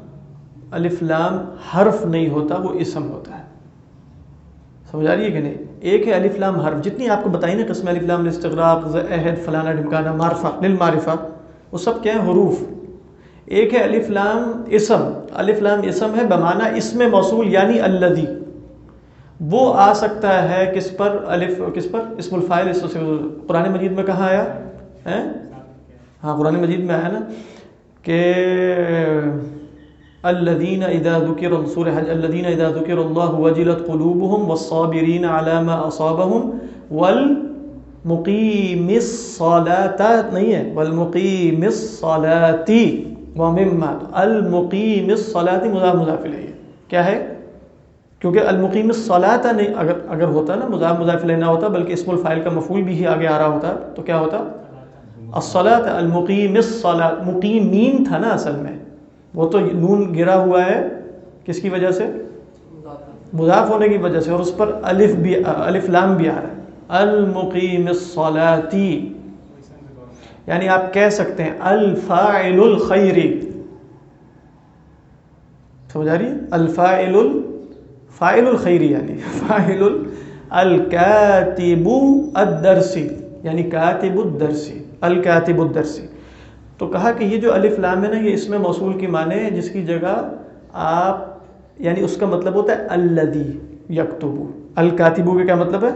الف لام حرف نہیں ہوتا، وہ اسم ہوتا ہے۔ سمجھ آ رہی ہے کہ نہیں؟ ایک ہے الف لام حرف۔ جتنی آپ کو بتائی نا قسم الف لام استغراق عہد فلانا ڈمکانا معرفہ، للمعرفہ، وہ سب کیا ہیں؟ حروف۔ ایک ہے الف لام اسم، الف لام اسم ہے بمانہ اسم موصول یعنی الذی۔ وہ آ سکتا ہے کس پر؟ الف، کس پر؟ اسم الفائل قرآن مجید میں کہاں آیا؟ ہاں قرآن مجید میں آیا نا کہ الذين اذا ذكر سورہ حج الذين اذا ذكر الله وجلت قلوبهم والصابرين على ما اصابهم والمقيم الصلاه نہیں ہے والمقيم الصلاه ومما المقيم الصلاه مضاف مضاف الیہ کیا ہے؟ کیونکہ المقیم الصلاۃ نہیں، اگر اگر ہوتا نا، مضاف مضاف الیہ نہ ہوتا، بلکہ اسم الفاعل کا مفعول بھی ہی آگے آ رہا ہوتا، تو کیا ہوتا؟ الصلاۃ المقیم الصلاۃ مقیمین تھا نا اصل میں۔ وہ تو نون گرا ہوا ہے، کس کی وجہ سے؟ مضاف ہونے کی وجہ سے، اور اس پر الف بھی الف لام بھی آ رہا ہے۔ المقیم الصلاتی یعنی آپ کہہ سکتے ہیں الفاعل الخیری سمجھ آ رہی ہے؟ الفاعل فاعل الخیری یعنی فاعل الکاتب الدرسی یعنی کاتب الدرسی الکاتب الدرسی۔ تو کہا کہ یہ جو الف لام ہے نا، یہ اس میں موصول کی معنی ہے، جس کی جگہ آپ یعنی اس کا مطلب ہوتا ہے الدی یکتبو۔ الکاتبو کا کیا مطلب ہے؟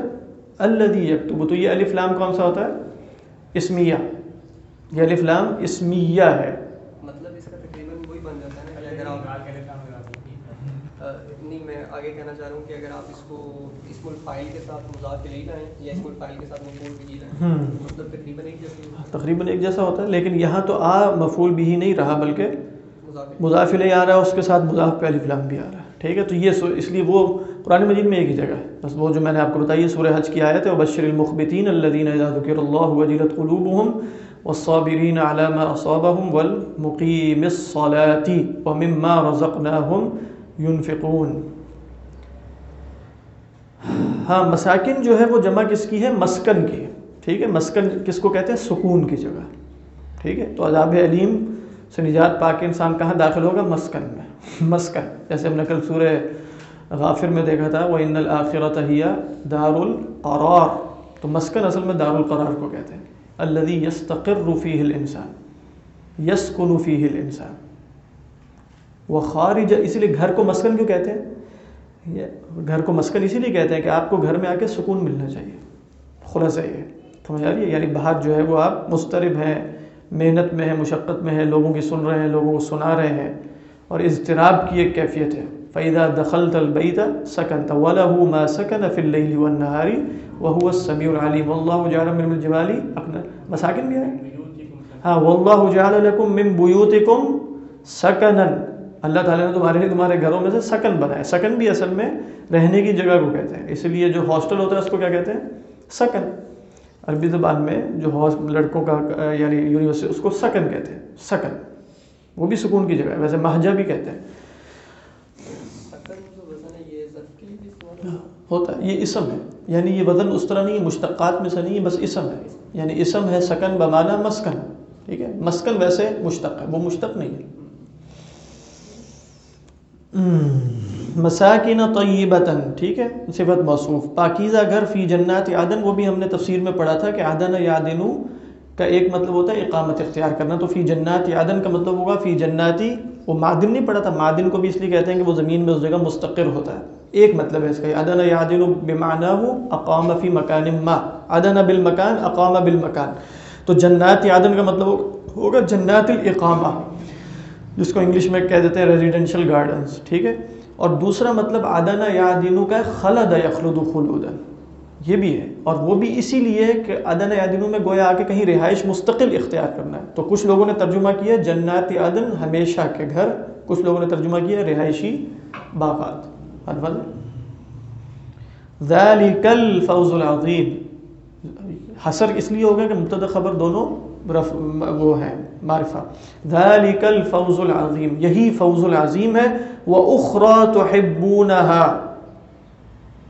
الدی یکتبو۔ تو یہ الف لام کون سا ہوتا ہے؟ اسمیہ۔ یہ الف لام اسمیہ ہے۔ مطلب اس کا تقریباً وہی بن جاتا ہے اگر آپ نہیں میں آگے کہنا چاہ رہا ہوں کہ اگر آپ اس کو اسم الفائل کے ساتھ مضاف لے لائیں یا اسم الفائل کے ساتھ مفعول بھی لائیں مطلب تقریباً ایک جیسے تقریباً ایک جیسا ہوتا ہے لیکن یہاں تو آ مفعول بھی ہی نہیں رہا بلکہ مضاف لے آ رہا ہے اس کے ساتھ مضاف پہ الف لام بھی آ رہا ہے۔ ٹھیک ہے تو یہ اس لیے وہ قرآن مجید میں ایک ہی جگہ ہے۔ بس وہ جو میں نے آپ کو بتائی سورہ حج کی آیت ہے وبشر المخبتین الذین اذا ذکر اللہ وجلت قلوبهم والصابرین علی ما اصابهم والمقیم الصلاة ومما رزقناهم ينفقون۔ ہاں مساکن جو ہے وہ جمع کس کی ہے؟ مسکن کی۔ ٹھیک ہے؟ مسکن کس کو کہتے ہیں؟ سکون کی جگہ۔ ٹھیک ہے؟ تو عذاب علیم سے نجات پا کے انسان کہاں داخل ہوگا؟ مسکن میں۔ مسکن، جیسے ہم نے کل سورہ غافر میں دیکھا تھا وہ ان الآخرت ہیا دار القرار۔ تو مسکن اصل میں دار القرار کو کہتے ہیں۔ الذي يستقر فيه الانسان يسكن فيه الانسان وہ خارج اسی لیے گھر کو مسکن کیوں کہتے ہیں؟ گھر کو مسکن اسی لیے کہتے ہیں کہ آپ کو گھر میں آ کے سکون ملنا چاہیے، خلاصہ یہ سمجھ آ رہی ہے؟ یعنی باہر جو ہے وہ آپ مسترب ہیں، محنت میں ہیں، مشقت میں ہیں، لوگوں کی سن رہے ہیں، لوگوں کو سنا رہے ہیں، اور اضطراب کی ایک کیفیت ہے۔ فیدہ دخل تلبیتا سکن طوالہ ما سکن فی اللیل والنہاری وهو السمیع العلیم واللہ جعل من الجبال اقنا مساکن بھی ہے ہاں واللہ جعل لکم من بیوتکم سکنن اللہ تعالیٰ نے تمہارے لیے تمہارے گھروں میں سے سکن بنایا. سکن بھی اصل میں رہنے کی جگہ کو کہتے ہیں. اس لیے جو ہاسٹل ہوتا ہے، اس کو کیا کہتے ہیں؟ سکن. عربی زبان میں جو لڑکوں کا یعنی یونیورسٹی، اس کو سکن کہتے ہیں. سکن. وہ بھی سکون کی جگہ ہے. ویسے مہجہ بھی کہتے ہیں. ہوتا ہے، یہ اسم ہے۔ یعنی یہ وزن اس طرح نہیں ہے مشتقات میں سے نہیں ہے بس اسم ہے۔ یعنی اسم ہے سکن بمانا مسکن۔ ٹھیک ہے؟ مسکن ویسے مشتق ہے، وہ مشتق نہیں ہے۔ مساکن طیبتن ٹھیک ہے؟ صفت موصوف۔ پاکیزہ گھر فی جنات عدن، وہ بھی ہم نے تفسیر میں پڑھا تھا کہ عدن یادنو کا ایک مطلب ہوتا ہے اقامت اختیار کرنا۔ تو فی جنات عدن کا مطلب ہوگا فی جناتی، وہ معدن نہیں پڑھا تھا، معدن کو بھی اس لیے کہتے ہیں کہ وہ زمین میں اس جگہ مستقر ہوتا ہے۔ ایک مطلب ہے اس کا عدن یادن بمعنی اقام فی مکان ما عدن بالمکان، اقام بالمکان. تو جنات عدن کا مطلب ہوگا جنات الاقامہ، جس کو انگلش میں کہہ دیتے ہیں ریزیڈینشل گارڈنس ٹھیک ہے؟ اور دوسرا مطلب آدانہ یا دینوں کا خلد یخلد خلودن یہ بھی ہے، اور وہ بھی اسی لیے کہ آدانہ یا میں گویا آ کے کہیں رہائش مستقل اختیار کرنا ہے۔ تو کچھ لوگوں نے ترجمہ کیا جنات عدن ہمیشہ کے گھر، کچھ لوگوں نے ترجمہ کیا رہائشی باغات۔ الفاظ ذالک الفوز العظیم حسر اس لیے ہوگا کہ مبتدا خبر دونوں وہ ہے معرفہ. ذالک الفوز العظیم یہی فوز العظیم ہے. وہ اخرا تو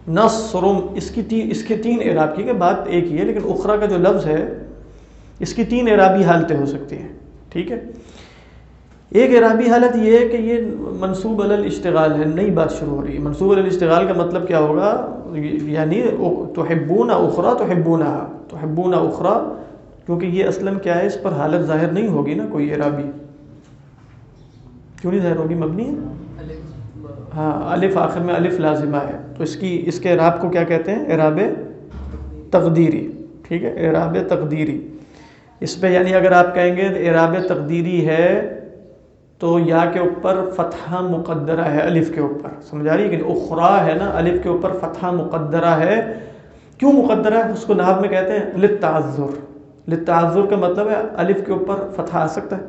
نصر. اس کی تین اس کے تین اعراب کی کہ بات ایک ہی ہے، لیکن اخرا کا جو لفظ ہے، اس کی تین اعرابی حالتیں ہو سکتی ہیں. ٹھیک ہے؟ ایک اعرابی حالت یہ ہے کہ یہ منصوب الاشتغال ہے، نئی بات شروع ہو رہی ہے۔ منصوب الاشتغال کا مطلب کیا ہوگا؟ یعنی تحبون اخرا تحبون تحبون اخرا کیونکہ یہ اصلاً کیا ہے؟ اس پر حالت ظاہر نہیں ہوگی نا کوئی اعرابی کیوں نہیں ظاہر ہوگی؟ مبنی ہے۔ ہاں الف آخر میں الف لازمہ ہے۔ تو اس کی اس کے اعراب کو کیا کہتے ہیں؟ اعراب تقدیری۔ ٹھیک ہے؟ اعراب تقدیری۔ اس پہ یعنی اگر آپ کہیں گے اعراب تقدیری ہے تو یا کے اوپر فتحہ مقدرہ ہے، الف کے اوپر۔ سمجھا رہی ہے کہ اخرا ہے نا، الف کے اوپر فتحہ مقدرہ ہے۔ کیوں مقدرہ ہے؟ اس کو نحب میں کہتے ہیں لتعذر لتعذر کا مطلب ہے الف کے اوپر فتح آ سکتا ہے۔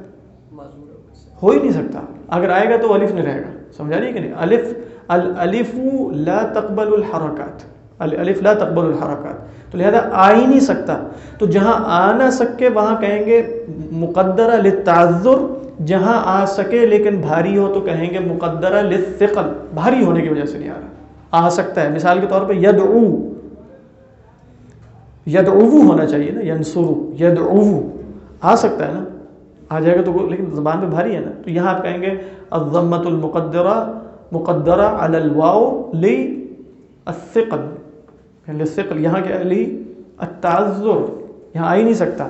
ہو ہی نہیں سکتا۔ اگر آئے گا تو الف نہیں رہے گا۔ سمجھا رہی ہے کہ نہیں؟ الف الف لا تقبل الحرکات۔ الف لا تقبل الحرکات۔ تو لہذا آ ہی نہیں سکتا۔ تو جہاں آ نہ سکے، وہاں کہیں گے مقدرہ لتعذر جہاں آ سکے لیکن بھاری ہو تو کہیں گے مقدرہ لثقل بھاری ہونے کی وجہ سے نہیں آ رہا۔ آ سکتا ہے۔ مثال کے طور پہ یدعو یدعو ہونا چاہیے نا ینسرو یدعو آ سکتا ہے نا۔ آ جائے گا تو لیکن زبان پہ بھاری ہے نا۔ تو یہاں آپ کہیں گے الضمت المقدرہ، مقدرہ علی الواو لی الثقل یعنی لثقل یہاں کیا لی التعذر۔ یہاں آ ہی نہیں سکتا۔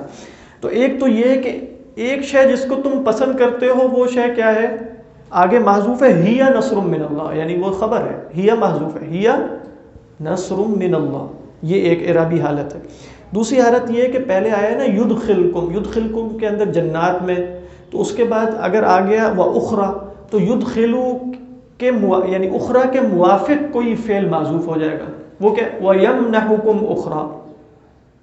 تو ایک تو یہ کہ ایک شے جس کو تم پسند کرتے ہو، وہ شے کیا ہے؟ آگے محضوف ہے ہیا نصر من اللہ یعنی وہ خبر ہے۔ ہیا محضوف ہے ہیا نصر من اللہ۔ یہ ایک عرابی حالت ہے۔ دوسری حالت یہ ہے کہ پہلے آیا نا ید خلکم ید خلکم کے اندر جنات میں۔ تو اس کے بعد اگر آ گیا وہ اخرا، تو ید خلو کے یعنی اخرا کے موافق کوئی فعل معذوف ہو جائے گا۔ وہ کہ وہ یم نہ حکم اخرا۔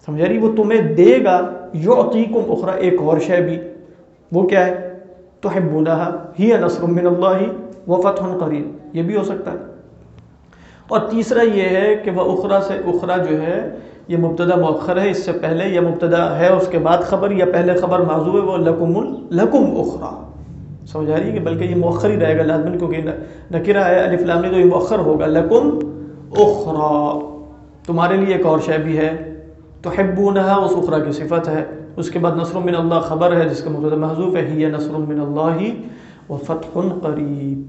سمجھا رہی؟ وہ تمہیں دے گا یو عقیقم اخرا، ایک اور شے بھی۔ وہ کیا ہے؟ تو ہے ہی نصر من اللہ و فتح قریب۔ یہ بھی ہو سکتا ہے۔ اور تیسرا یہ ہے کہ وہ اخرا سے اخرا جو ہے، یہ مبتدا مؤخر ہے، اس سے پہلے یا مبتدا ہے، اس کے بعد خبر یا پہلے خبر موضوع ہے، وہ لکم الکم اخرا۔ سمجھ آ رہی ہے کہ بلکہ یہ مؤخر ہی رہے گا لازمن کیونکہ نکرا ہے علی فلامی تو یہ مؤخر ہوگا، لکم اخرا۔ تمہارے لیے ایک اور شے بھی ہے۔ تو حبونہ اس اخرا کی صفت ہے۔ اس کے بعد نصر من اللہ خبر ہے، جس کا مبتدا محضوف ہے، ہی نصر من اللہ و فتح قریب۔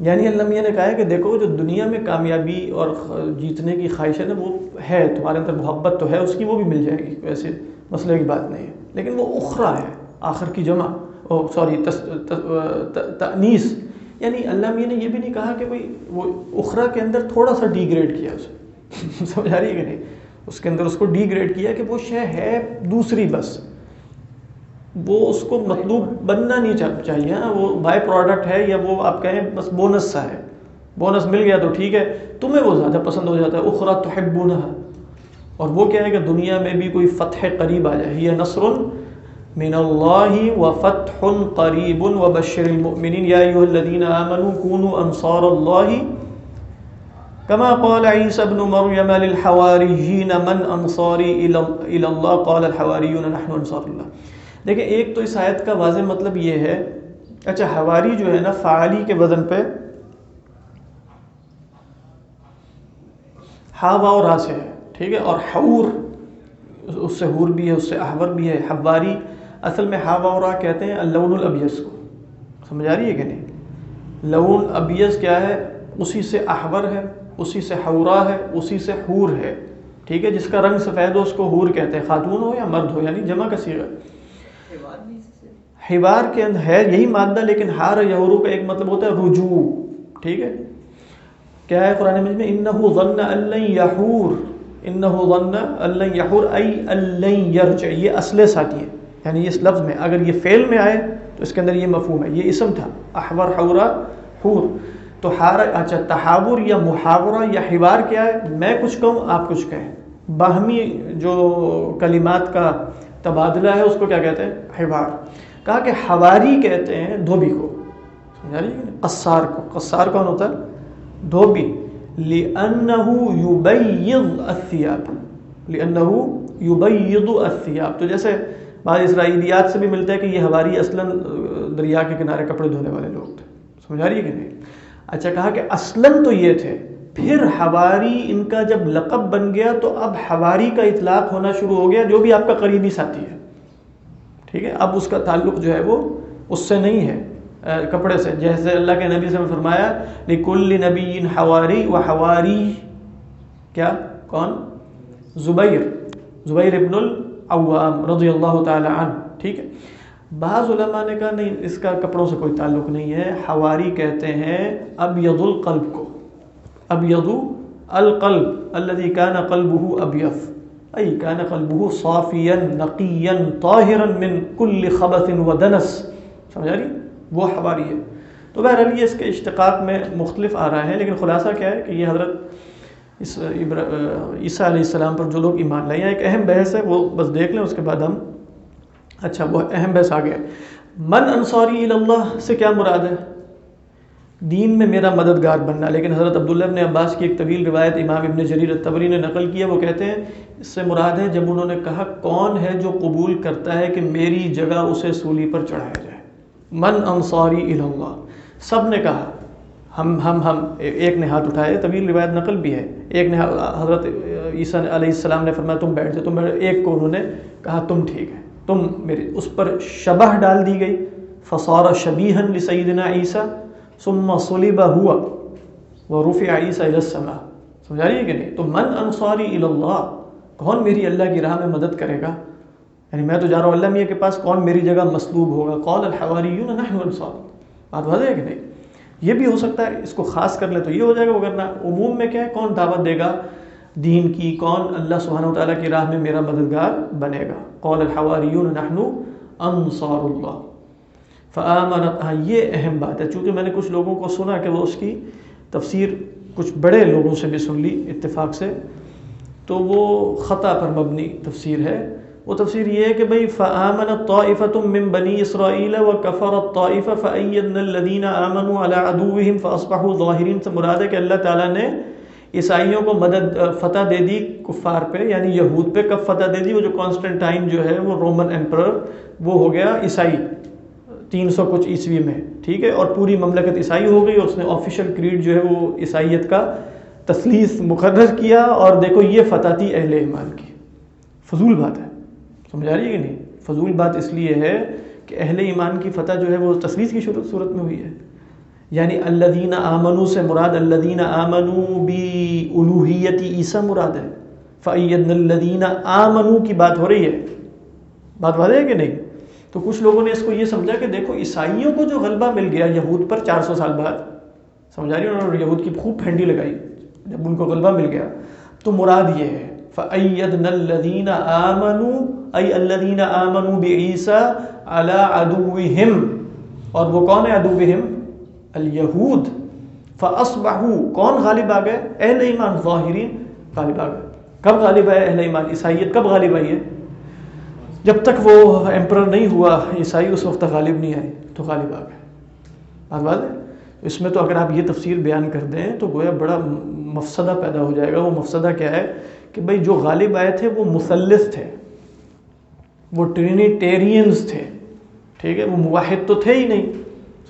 یعنی اللہ میاں نے کہا ہے کہ دیکھو، جو دنیا میں کامیابی اور جیتنے کی خواہش ہے نا، وہ ہے، تمہارے اندر محبت تو ہے، اس کی وہ بھی مل جائے گی، ویسے مسئلے کی بات نہیں ہے۔ لیکن وہ اخرا ہے، آخر کی جمع، او سوری تنیس یعنی اللہ میاں نے یہ بھی نہیں کہا کہ بھائی وہ اخرا کے اندر تھوڑا سا ڈی گریڈ کیا اسے۔ سمجھا رہی ہے کہ نہیں؟ اس کے اندر اس کو ڈی گریڈ کیا کہ وہ شے ہے دوسری بس۔ وہ اس کو مطلوب بننا نہیں چاہیے ہاں، وہ بائی پروڈکٹ ہے یا وہ آپ کہیں بس بونس سا ہے۔ بونس مل گیا تو ٹھیک ہے، تمہیں وہ زیادہ پسند ہو جاتا ہے اخرا تو اور وہ کیا ہے کہ دنیا میں بھی کوئی فتح قریب آ جائے۔ یہ نصر من اللہ و فتح قریب و بشر المؤمنین۔ یا ایوہ الذین آمنوا کونوا انصار اللہ كما قال عيسى ابن مريم للحواريين من انصاري الى الله، قال الحواريون نحن انصار الله. دیکھیں، ایک تو اس آیت کا واضح مطلب یہ ہے اچھا ہواری جو ہے نا، فعالی کے وزن پہ ہا وا را سے ہے، ٹھیک ہے، اور حور، اس سے حور بھی ہے، اس سے احور بھی ہے، حواری، اصل میں ہا وا را کہتے ہیں اللون الابیس کو۔ سمجھ آ رہی ہے کہ نہیں؟ لون ابیس کیا ہے؟ اسی سے احور ہے۔ اسی سے حورا ہے، اسی سے حور ہے۔ ٹھیک ہے، جس کا رنگ سفید ہو، اس کو حور کہتے ہیں۔ خاتون ہو یا مرد ہو یعنی جمع کا سیرہ حوار کے اندر ہے، یہی مادہ، لیکن ہار یہورو کا ایک مطلب ہوتا ہے رجوع۔ ٹھیک ہے۔ کیا ہے قرآن مجید میں؟ انہو ظن اللہ یحور۔ انہو ظن اللہ یحور، ای اللہ یرجع۔ یہ اصل ساتھی ہے۔ یعنی اس لفظ میں، اگر یہ فعل میں آئے، تو اس کے اندر یہ مفہوم ہے۔ یہ اسم تھا۔ احور حورا حور۔ تو ہار اچھا تحاور یا محاورہ یا حوار کیا ہے؟ میں کچھ کہوں، آپ کچھ کہیں۔ باہمی جو کلمات کا تبادلہ ہے، اس کو کیا کہتے ہیں؟ حوار۔ کہا کہ حواری کہتے ہیں دھوبی کو۔ قصار کو۔ قصار کون ہوتا ہے؟ دھوبی۔ لِأَنَّهُ يُبَيِّضْ الثِّيَابِ۔ لِأَنَّهُ يُبَيِّضُ الثِّيَابِ۔ تو جیسے بعض اسرائیلیات سے بھی ملتا ہے کہ یہ حواری اصلاً دریا کے کنارے کپڑے دھونے والے لوگ تھے۔ سمجھا رہی ہے کہ نہیں؟ اچھا کہا کہ اصلاً تو یہ تھے۔ پھر حواری ان کا جب لقب بن گیا تو اب حواری کا اطلاق ہونا شروع ہو گیا، جو بھی آپ کا قریبی ساتھی ہے۔ ٹھیک ہے، اب اس کا تعلق جو ہے وہ اس سے نہیں ہے کپڑے سے۔ جیسے اللہ کے نبی سے فرمایا، لکل نبی حواری و حواری، کیا؟ کون؟ زبیر۔ زبیر ابن العوام رضی اللہ تعالی عنہ۔ ٹھیک ہے۔ بعض علماء نے کہا نہیں، اس کا کپڑوں سے کوئی تعلق نہیں ہے۔ حواری کہتے ہیں ابید القلب کو۔ ابیدو القلب اللہ کان قلبہ ابیف ای، کان قلبه صافیا، نقیا، طاہرا من کل خبث و دنس۔ سمجھا رہی وہ حواری ہے۔ تو بہرحال یہ اس کے اشتقاق میں مختلف آ رہا ہے، لیکن خلاصہ کیا ہے کہ یہ حضرت اس عیسیٰ علیہ السلام پر جو لوگ ایمان لائیں ایک اہم بحث ہے، وہ بس دیکھ لیں، اس کے بعد ہم اچھا وہ اہم بحث آ گیا من انصاری اللہ سے کیا مراد ہے؟ دین میں میرا مددگار بننا۔ لیکن حضرت عبداللہ ابن عباس کی ایک طویل روایت امام ابن جریر التبری نے نقل کیا وہ کہتے ہیں، اس سے مراد ہے جب انہوں نے کہا، کون ہے جو قبول کرتا ہے کہ میری جگہ اسے سولی پر چڑھایا جائے؟ من انصاری اللہ۔ سب نے کہا، ہم ہم ہم، ایک نے ہاتھ اٹھائے طویل روایت نقل بھی ہے۔ ایک نے حضرت عیسیٰ علیہ السلام نے فرمایا، تم بیٹھ جاؤ۔ تم ایک کو انہوں نے کہا، تم ٹھیک ہے تم میری اس پر شبہ ڈال دی گئی۔ فصور شبیہن لسیدنا عیسیٰ، ثم صلیبہ ہوا وہ رفع عیسیٰ السلام سمجھا رہی ہے کہ نہیں؟ تو من انصاری اللہ، کون میری اللہ کی راہ میں مدد کرے گا؟ یعنی میں تو جا رہا ہوں اللہ میاں کے پاس، کون میری جگہ مسلوب ہوگا؟ قول الحواریون انصار۔ بات واضح ہے کہ نہیں؟ یہ بھی ہو سکتا ہے، اس کو خاص کر لے تو یہ ہو جائے گا وغیرہ عموم میں کیا ہے؟ کون دعوت دے گا؟ دین کی کون اللہ سبحانہ و تعالیٰ کی راہ میں میرا مددگار بنے گا۔ قول الحواریون نحن انصار اللہ فآمنت ہاں یہ اہم بات ہے۔ چونکہ میں نے کچھ لوگوں کو سنا کہ وہ اس کی تفسیر کچھ بڑے لوگوں سے بھی سن لی اتفاق سے۔ تو وہ خطا پر مبنی تفسیر ہے۔ وہ تفسیر یہ ہے کہ بھئی فآمن الطائفة من بنی اسرائیل وکفر الطائفة فأیدنا الذین آمنوا على عدوهم فاصبحوا ظاہرین۔ سے مراد ہے کہ اللہ تعالیٰ نے عیسائیوں کو مدد فتح دے دی کفار پہ یعنی یہود پہ، کب فتح دے دی؟ وہ جو کانسٹنٹائن جو ہے، وہ رومن امپرر وہ ہو گیا عیسائی، تین سو کچھ عیسوی میں، ٹھیک ہے؟ اور پوری مملکت عیسائی ہو گئی، اور اس نے آفیشیل کریڈ جو ہے، وہ عیسائیت کا تسلیس مقرر کیا، اور دیکھو یہ فتح تھی اہل ایمان کی۔ فضول بات ہے، سمجھا رہی ہے کہ نہیں؟ فضول بات اس لیے ہے کہ اہل ایمان کی فتح جو ہے، وہ تصویر کی صورت میں ہوئی ہے۔ یعنی اللہ دینہ آمنو سے مراد اللہ آمنو بھی الوحیتی عیسیٰ مراد ہے۔ فعید الدینہ آمنو کی بات ہو رہی ہے۔ بات واضح ہے کہ نہیں؟ تو کچھ لوگوں نے اس کو یہ سمجھا کہ دیکھو، عیسائیوں کو جو غلبہ مل گیا یہود پر چار سو سال بعد، سمجھا رہی انہوں نے یہود کی خوب پھینڈی لگائی جب ان کو غلبہ مل گیا۔ تو مراد یہ ہے فَأَيَّدْنَا الَّذِينَ آمَنُوا أَيْ الَّذِينَ آمَنُوا بِعِيسَى عَلَىٰ عَدُوِّهِمْ اور وہ کون ہے عدوہم؟ الیہود فَأَصْبَحُوا کون غالب آ گئے؟ اہل ایمان، ظاہرین غالب آ گئے۔ کب غالب ہے اہل ایمان؟ عیسائیت کب غالب آئی ہے؟ جب تک وہ امپرر نہیں ہوا، عیسائی اس وقت تک غالب نہیں آئی تو غالب آ گئے۔ بات بات ہے؟ اس میں تو اگر آپ یہ تفسیر بیان کر دیں، تو گویا بڑا مفسدہ پیدا ہو جائے گا۔ وہ مفسدہ کیا ہے؟ کہ بھائی جو غالب آئے تھے، وہ مثلث تھے۔ وہ ٹرینیٹیرینز تھے۔ ٹھیک ہے؟ وہ مواحد تو تھے ہی نہیں۔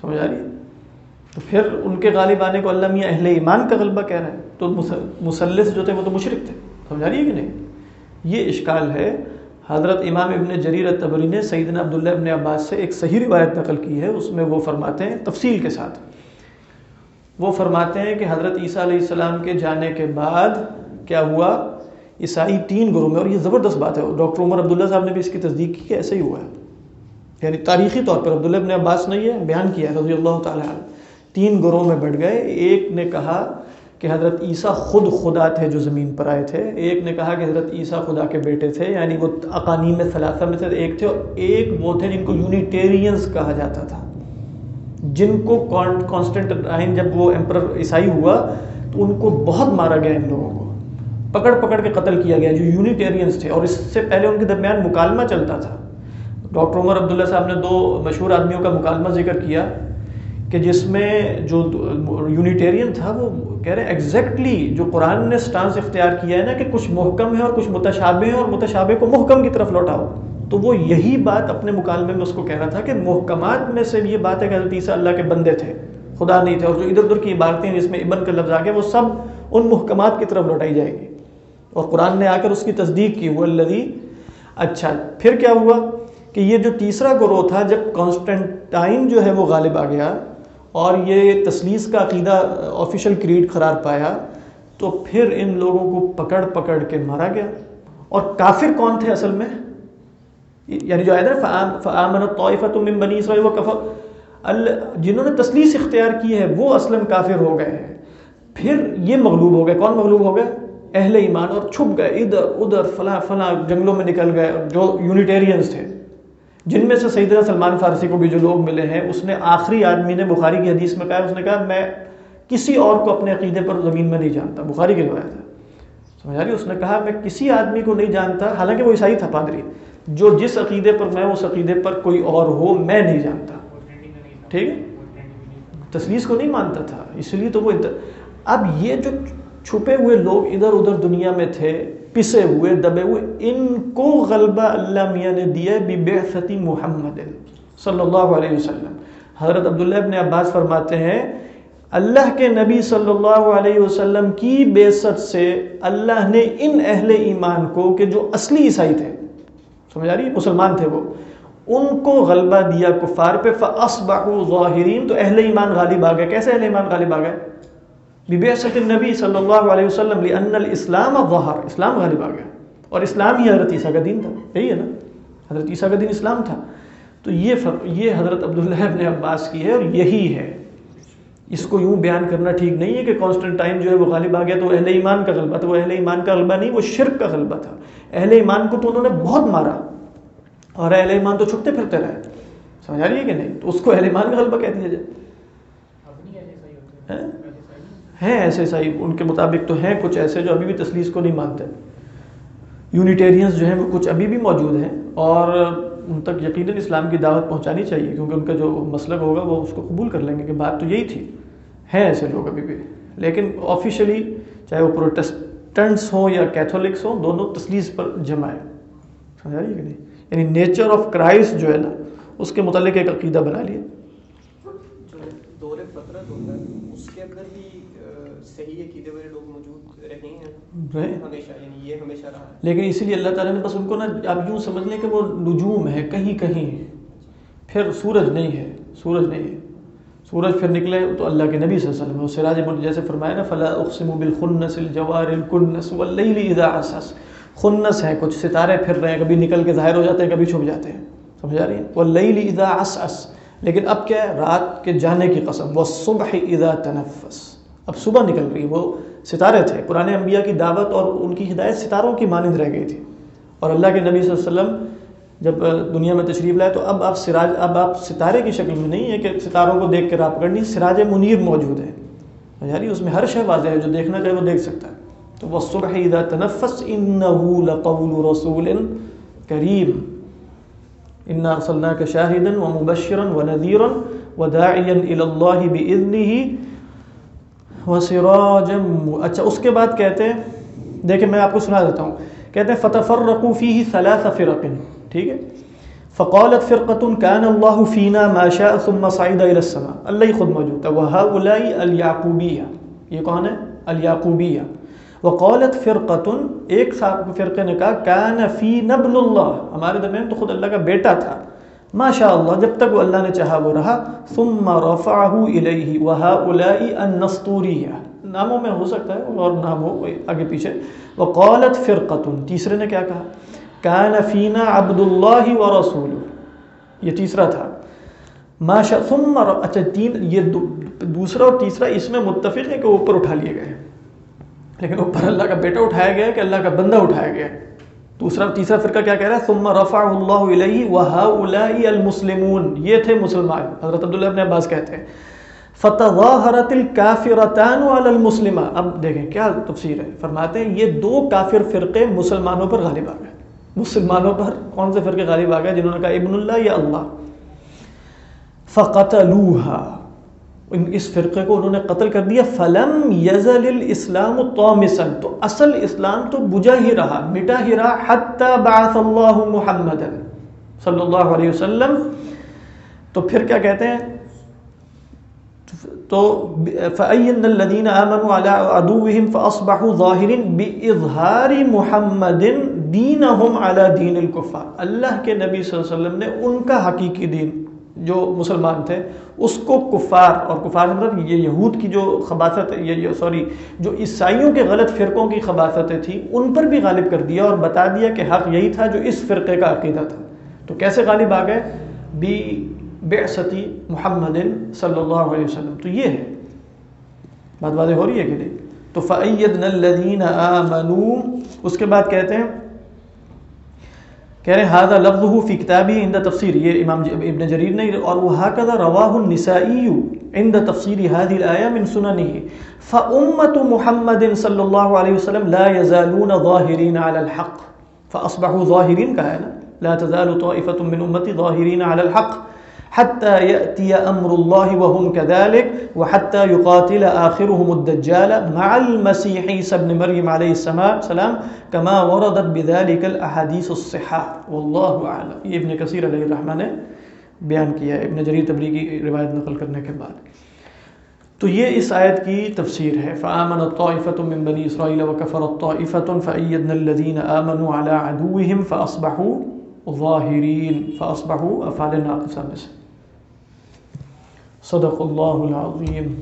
سمجھ آ رہی ہے؟ تو پھر ان کے غالب آنے کو اللہ میاں اہل ایمان کا غلبہ کہہ رہا ہے تو مثلث جو تھے وہ تو مشرق تھے۔ سمجھ آ رہی ہے کہ نہیں؟ یہ اشکال ہے۔ حضرت امام ابن جریر التبری نے سیدنا عبداللہ ابن عباس سے ایک صحیح روایت نقل کی ہے۔ اس میں وہ فرماتے ہیں، تفصیل کے ساتھ۔ وہ فرماتے ہیں کہ حضرت عیسیٰ علیہ السلام کے جانے کے بعد کیا ہوا؟ عیسائی تین گروہ میں، اور یہ زبردست بات ہے۔ ڈاکٹر عمر عبداللہ صاحب نے بھی اس کی تصدیق کی کہ ایسا ہی ہوا ہے۔ یعنی تاریخی طور پر عبداللہ ابن عباس نے یہ بیان کیا ہے رضی اللہ تعالیٰ تین گروہ میں بڑھ گئے۔ ایک نے کہا کہ حضرت عیسیٰ خود خدا تھے جو زمین پر آئے تھے۔ ایک نے کہا کہ حضرت عیسیٰ خدا کے بیٹے تھے یعنی وہ اقانیم میں ثلاثہ میں سے ایک تھے اور ایک وہ تھے جن کو یونیٹیرینز کہا جاتا تھا۔ جن کو کانسٹنٹ جب وہ امپرر عیسائی ہوا، تو ان کو بہت مارا گیا ان لوگوں کو۔ پکڑ پکڑ کے قتل کیا گیا جو یونیٹیرینز تھے۔ اور اس سے پہلے ان کے درمیان مکالمہ چلتا تھا۔ ڈاکٹر عمر عبداللہ صاحب نے دو مشہور آدمیوں کا مکالمہ ذکر کیا۔ کہ جس میں جو یونیٹیرین تھا، وہ کہہ رہے ہیں ایگزیکٹلی جو قرآن نے سٹانس اختیار کیا ہے نا کہ کچھ محکم ہے اور کچھ متشابہ ہیں اور متشابہ کو محکم کی طرف لوٹاؤ تو وہ یہی بات اپنے مکالمے میں اس کو کہہ رہا تھا کہ محکمات میں سے یہ بات ہے کہ حضرت عیسیٰ اللہ کے بندے تھے، خدا نہیں تھے، اور جو ادھر ادھر کی عبارتیں جس میں ابن کا لفظ آ گیا، وہ سب ان محکمات کی طرف لوٹائی جائے گی۔ اور قرآن نے آ کر اس کی تصدیق کی، وہ اللہ اچھا پھر کیا ہوا کہ یہ جو تیسرا گروہ تھا، جب کانسٹنٹائن جو ہے وہ غالب آ گیا اور یہ تسلیس کا عقیدہ آفیشیل کریڈ قرار پایا تو پھر ان لوگوں کو پکڑ پکڑ کے مارا گیا۔ اور کافر کون تھے اصل میں؟ یعنی جو فآمن الطائفۃ من بنی اسرائیل و کفر جنہوں نے تسلیس اختیار کی ہے، وہ اسلم کافر ہو گئے ہیں۔ پھر یہ مغلوب ہو گئے۔ کون مغلوب ہو گئے؟ اہل ایمان۔ اور چھپ گئے۔ ادھر ادھر، فلاں فلاں جنگلوں میں نکل گئے۔ جو یونیٹیرینز تھے۔ جن میں سے سیدنا سلمان فارسی کو بھی جو لوگ ملے ہیں، اس نے آخری آدمی نے بخاری کی حدیث میں کہا، اس نے کہا، میں کسی اور کو اپنے عقیدے پر زمین میں نہیں جانتا۔ بخاری کی روایت ہے۔ سمجھا رہی اس نے کہا، میں کسی آدمی کو نہیں جانتا، حالانکہ وہ عیسائی تھا، پادری۔ جو جس عقیدے پر میں، اس عقیدے پر کوئی اور ہو، میں نہیں جانتا۔ ٹھیک ہے؟ تصویر کو نہیں مانتا تھا، اس لیے تو وہ اب یہ جو چھپے ہوئے لوگ ادھر ادھر دنیا میں تھے پسے ہوئے، دبے ہوئے۔ ان کو غلبہ اللہ میاں نے دیا بے محمد صلی اللہ علیہ وسلم۔ حضرت عبداللہ ابن عباس فرماتے ہیں، اللہ کے نبی صلی اللہ علیہ وسلم کی بے ست سے اللہ نے ان اہل ایمان کو کہ جو اصلی عیسائی تھے، سمجھ آ رہی مسلمان تھے وہ، ان کو غلبہ دیا کفار پہ، فَأَصْبَحُوا ظَاهِرِينَ تو اہل ایمان غالب آ گئے۔ کیسے اہل ایمان غالب آ گئے؟ ببعثت النبی صلی اللہ علیہ وسلم لأن الاسلام ظہر اسلام غالب آ گیا۔ اور اسلام ہی حضرت عیسیٰ کا دین تھا یہی ہے نا؟ حضرت عیسیٰ کا دین اسلام تھا۔ تو یہ فرق یہ حضرت عبداللہ ابن عباس کی ہے اور یہی ہے۔ اس کو یوں بیان کرنا ٹھیک نہیں ہے کہ کانسٹنٹائن جو ہے وہ غالب آ گیا تو اہل ایمان کا غلبہ تھا وہ اہل ایمان کا غلبہ نہیں وہ شرک کا غلبہ تھا۔ اہل ایمان کو تو انہوں نے بہت مارا اور اہل ایمان تو چھپتے پھرتے رہے۔ سمجھا رہی ہے کہ نہیں؟ تو اس کو اہل ایمان کا غلبہ کہہ دیا جائے۔ ہیں ایسے عیسائی ان کے مطابق تو ہیں کچھ ایسے جو ابھی بھی تسلیس کو نہیں مانتے۔ یونیٹیرینس جو ہیں وہ کچھ ابھی بھی موجود ہیں اور ان تک یقیناً اسلام کی دعوت پہنچانی چاہیے، کیونکہ ان کا جو مسلک ہوگا وہ اس کو قبول کر لیں گے کہ بات تو یہی تھی۔ ہیں ایسے لوگ ابھی بھی۔ لیکن آفیشلی چاہے وہ پروٹیسٹنٹس ہوں یا کیتھولکس ہوں، دونوں تسلیس پر جمع ہے سمجھا رہی ہے کہ نہیں؟ یعنی نیچر آف کرائسٹ جو ہے نا، اس کے متعلق ایک عقیدہ بنا لیے فطرت ہوتا ہے۔ اس کے اندر بھی صحیح عقیدے والے لوگ موجود رہے ہیں۔ ہمیشہ یعنی یہ ہمیشہ رہا لیکن اسی لیے اللہ تعالیٰ نے بس ان کو نا آپ یوں سمجھ لیں کہ وہ نجوم ہے کہیں کہیں۔ پھر سورج نہیں ہے سورج نہیں ہے۔ سورج پھر نکلے تو اللہ کے نبی صلی اللہ علیہ وسلم سراج جیسے فرمایا نا فلا اقسم بالخنس الجوار الکنس واللیل اذا عسس۔ خنس ہے کچھ ستارے پھر رہے ہیں۔ کبھی نکل کے ظاہر ہو جاتے ہیں کبھی چھپ جاتے ہیں۔ سمجھا رہی ہیں؟ واللیل اذا عسس۔ لیکن اب کیا ہے؟ رات کے جانے کی قسم والصبح اذا تنفس۔ اب صبح نکل رہی وہ ستارے تھے۔ پرانے انبیاء کی دعوت اور ان کی ہدایت ستاروں کی مانند رہ گئی تھی۔ اور اللہ کے نبی صلی اللہ علیہ وسلم جب دنیا میں تشریف لائے تو اب آپ سراج، اب آپ ستارے کی شکل میں نہیں ہے کہ ستاروں کو دیکھ کر آپ کرنی، سراج منیر موجود ہے یعنی اس میں ہر شے واضح ہے، جو دیکھنا چاہے وہ دیکھ سکتا ہے۔ تو وہ صبح اذا تنفس انه لقول رسول کریم۔ انا ارسلناك شاهدا ومبشرا ونذيرا وداعيا الى الله باذنه وسراجم اچھا اس کے بعد کہتے ہیں، دیکھیں میں آپ کو سنا دیتا ہوں۔ کہتے ہیں، فتفرقوا فيه ثلاث فرق، ٹھیک ہے؟ فقالت فرقة، كان الله فينا ما شاء ثم صعد الى السماء. اللہ خود موجود ہے وهؤلاء اليعقوبيه یہ کون ہے؟ اليعقوبيه وقالت فرقة ایک صاحب فرقے نے کہا كان في نبل الله ہمارے درمیان تو خود اللہ کا بیٹا تھا۔ ماشاء اللہ جب تک وہ اللہ نے چاہا وہ رہا، ثم رفعه الیہ وهؤلاء النسطوریہ ناموں میں ہو سکتا ہے، اور نام ہو آگے پیچھے۔ وقالت فرقۃ تیسرے نے کیا کہا؟ کان فینا عبد اللہ ورسول یہ تیسرا تھا۔ ماشاء، ثم اچھا تین، یہ دوسرا اور تیسرا اس میں متفق ہے کہ اوپر اٹھا لیے گئے ہیں۔ لیکن اوپر اللہ کا بیٹا اٹھایا گیا کہ اللہ کا بندہ اٹھایا گیا دوسرا، تیسرا فرقہ کیا کہہ رہا ہے؟ ثم رفع اللہ علیہ وهؤلاء المسلمون۔ یہ تھے مسلمان۔ حضرت عبداللہ ابن عباس کہتے ہیں۔ فتظاہرت الکافرتان علی المسلمہ۔ اب دیکھیں کیا تفسیر ہے۔ فرماتے ہیں، یہ دو کافر فرقے مسلمانوں پر غالب آ گئے۔ مسلمانوں پر کون سے فرقے غالب آ گئے؟ جنہوں نے کہا، ابن اللہ یا اللہ۔ فقتلوها۔ اس فرقے کو انہوں نے قتل کر دیا۔ فلم یزل الاسلام طامسا۔ تو اصل اسلام تو بجا ہی رہا، مٹا ہی رہا۔ حتی بعث اللہ محمد صلی اللہ علیہ وسلم۔ تو پھر کیا کہتے ہیں؟ تو فَأَيِّنَّ الَّذِينَ آمَنُوا عَلَىٰ عَدُوِّهِمْ فَأَصْبَحُوا ظَاهِرٍ بِإِظْهَارِ مُحَمَّدٍ دِينَهُمْ عَلَىٰ دِينِ الْكُفَّارِ۔ اللہ کے نبی صلی اللہ علیہ وسلم نے ان کا حقیقی دین جو مسلمان تھے، اس کو کفار، اور کفار مطلب یہ یہود کی جو خباصت یہ سوری، جو عیسائیوں کے غلط فرقوں کی خباصتیں تھیں، ان پر بھی غالب کر دیا اور بتا دیا کہ حق یہی تھا جو اس فرقے کا عقیدہ تھا۔ تو کیسے غالب آ گئے؟ بی بے محمد صلی اللہ علیہ وسلم۔ تو یہ ہے۔ بات باتیں ہو رہی ہے کہ نہیں؟ تو فعید الذین آمنوا۔ اس کے بعد کہتے ہیں کہہ رہے ہیں ہاضا لفظ فی کتابی عند تفسیر. یہ امام جی- ابن جریر نے اور وہ ہاکذا رواہ النسائی عند تفسیر هذه الايه من سننه فامه محمد صلی اللہ علیہ وسلم لا يزالون ظاهرين على الحق۔ فاصبحوا ظاهرين کہا ہے نا لا تزال طائفه من امتي ظاهرين على الحق۔ حتى يأتي أمر الله وهم كذلك وحتى يقاتل آخرهم الدجال مع المسيح عيسى بن مريم عليه السلام كما وردت بذلك الأحاديث الصحة والله أعلم. یہ ابن کثیر علیہ الرحمن نے بیان کیا ہے، ابن جریر تبری کی روایت نقل کرنے کے بعد۔ تو یہ اس آیت کی تفسیر ہے۔ فآمن الطائفة من بني إسرائيل وكفر الطائفة فأيدنا الذين آمنوا على عدوهم فأصبحوا ظاهرين، فأصبحوا أفعال ناقصة مثل صدق اللہ العظیم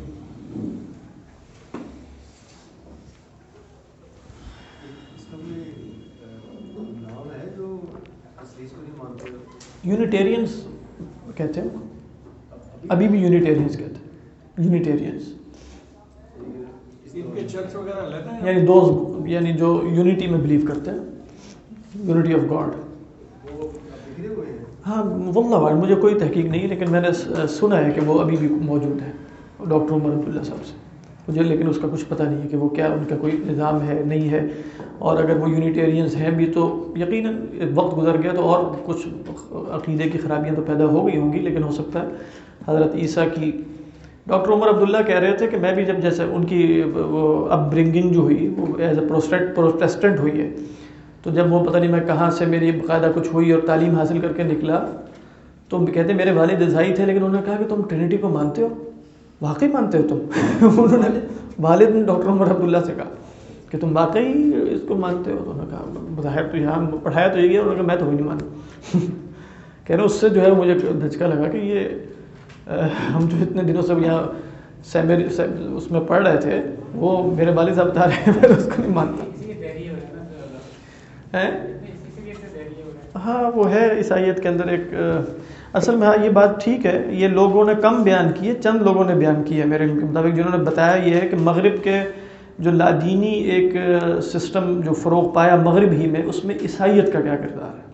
یونیٹیرینس کہتے ہیں ابھی بھی یونیٹیرینس کہتے ہیں یونیٹیرینس یعنی دوست یعنی جو یونیٹی میں بلیو کرتے ہیں یونیٹی آف گاڈ ہاں واللہ مجھے کوئی تحقیق نہیں لیکن میں نے سنا ہے کہ وہ ابھی بھی موجود ہے ڈاکٹر عمر عبداللہ صاحب سے۔ مجھے، لیکن اس کا کچھ پتہ نہیں ہے کہ وہ کیا، ان کا کوئی نظام ہے، نہیں ہے۔ اور اگر وہ یونیٹیرینس ہیں بھی تو یقیناً وقت گزر گیا تو اور کچھ عقیدے کی خرابیاں تو پیدا ہو گئی ہوں گی، لیکن ہو سکتا ہے۔ حضرت عیسیٰ کی، ڈاکٹر عمر عبداللہ کہہ رہے تھے کہ میں بھی جب جیسے ان کی وہ اپ برنگنگ جو ہوئی، وہ ایز اے پروٹیسٹنٹ ہوئی ہے تو جب وہ پتہ نہیں میں کہاں سے میری باقاعدہ کچھ ہوئی اور تعلیم حاصل کر کے نکلا، تو کہتے میرے والد عیسائی تھے، لیکن انہوں نے کہا کہ تم ٹرینٹی کو مانتے ہو؟ واقعی مانتے ہو تم؟ انہوں نے والد نے ڈاکٹر عمر عبداللہ سے کہا کہ تم واقعی اس کو مانتے ہو؟ تو انہوں نے کہا، بظاہر تو یہاں پڑھایا تو یہ انہوں نے کہا، میں تو نہیں مانوں کہہ رہے اس سے جو ہے مجھے دھچکا لگا کہ یہ ہم جو اتنے دنوں سے یہاں سیمری اس میں پڑھ رہے تھے، وہ میرے والد صاحب بتا رہے ہیں، میں اس کو نہیں مانتا۔ ہاں وہ ہے عیسائیت کے اندر ایک اصل میں ہاں یہ بات ٹھیک ہے، یہ لوگوں نے کم بیان کی ہے، چند لوگوں نے بیان کی ہے میرے مطابق، جنہوں نے بتایا یہ ہے کہ مغرب کے جو لادینی ایک سسٹم جو فروغ پایا مغرب ہی میں، اس میں عیسائیت کا کیا کردار ہے؟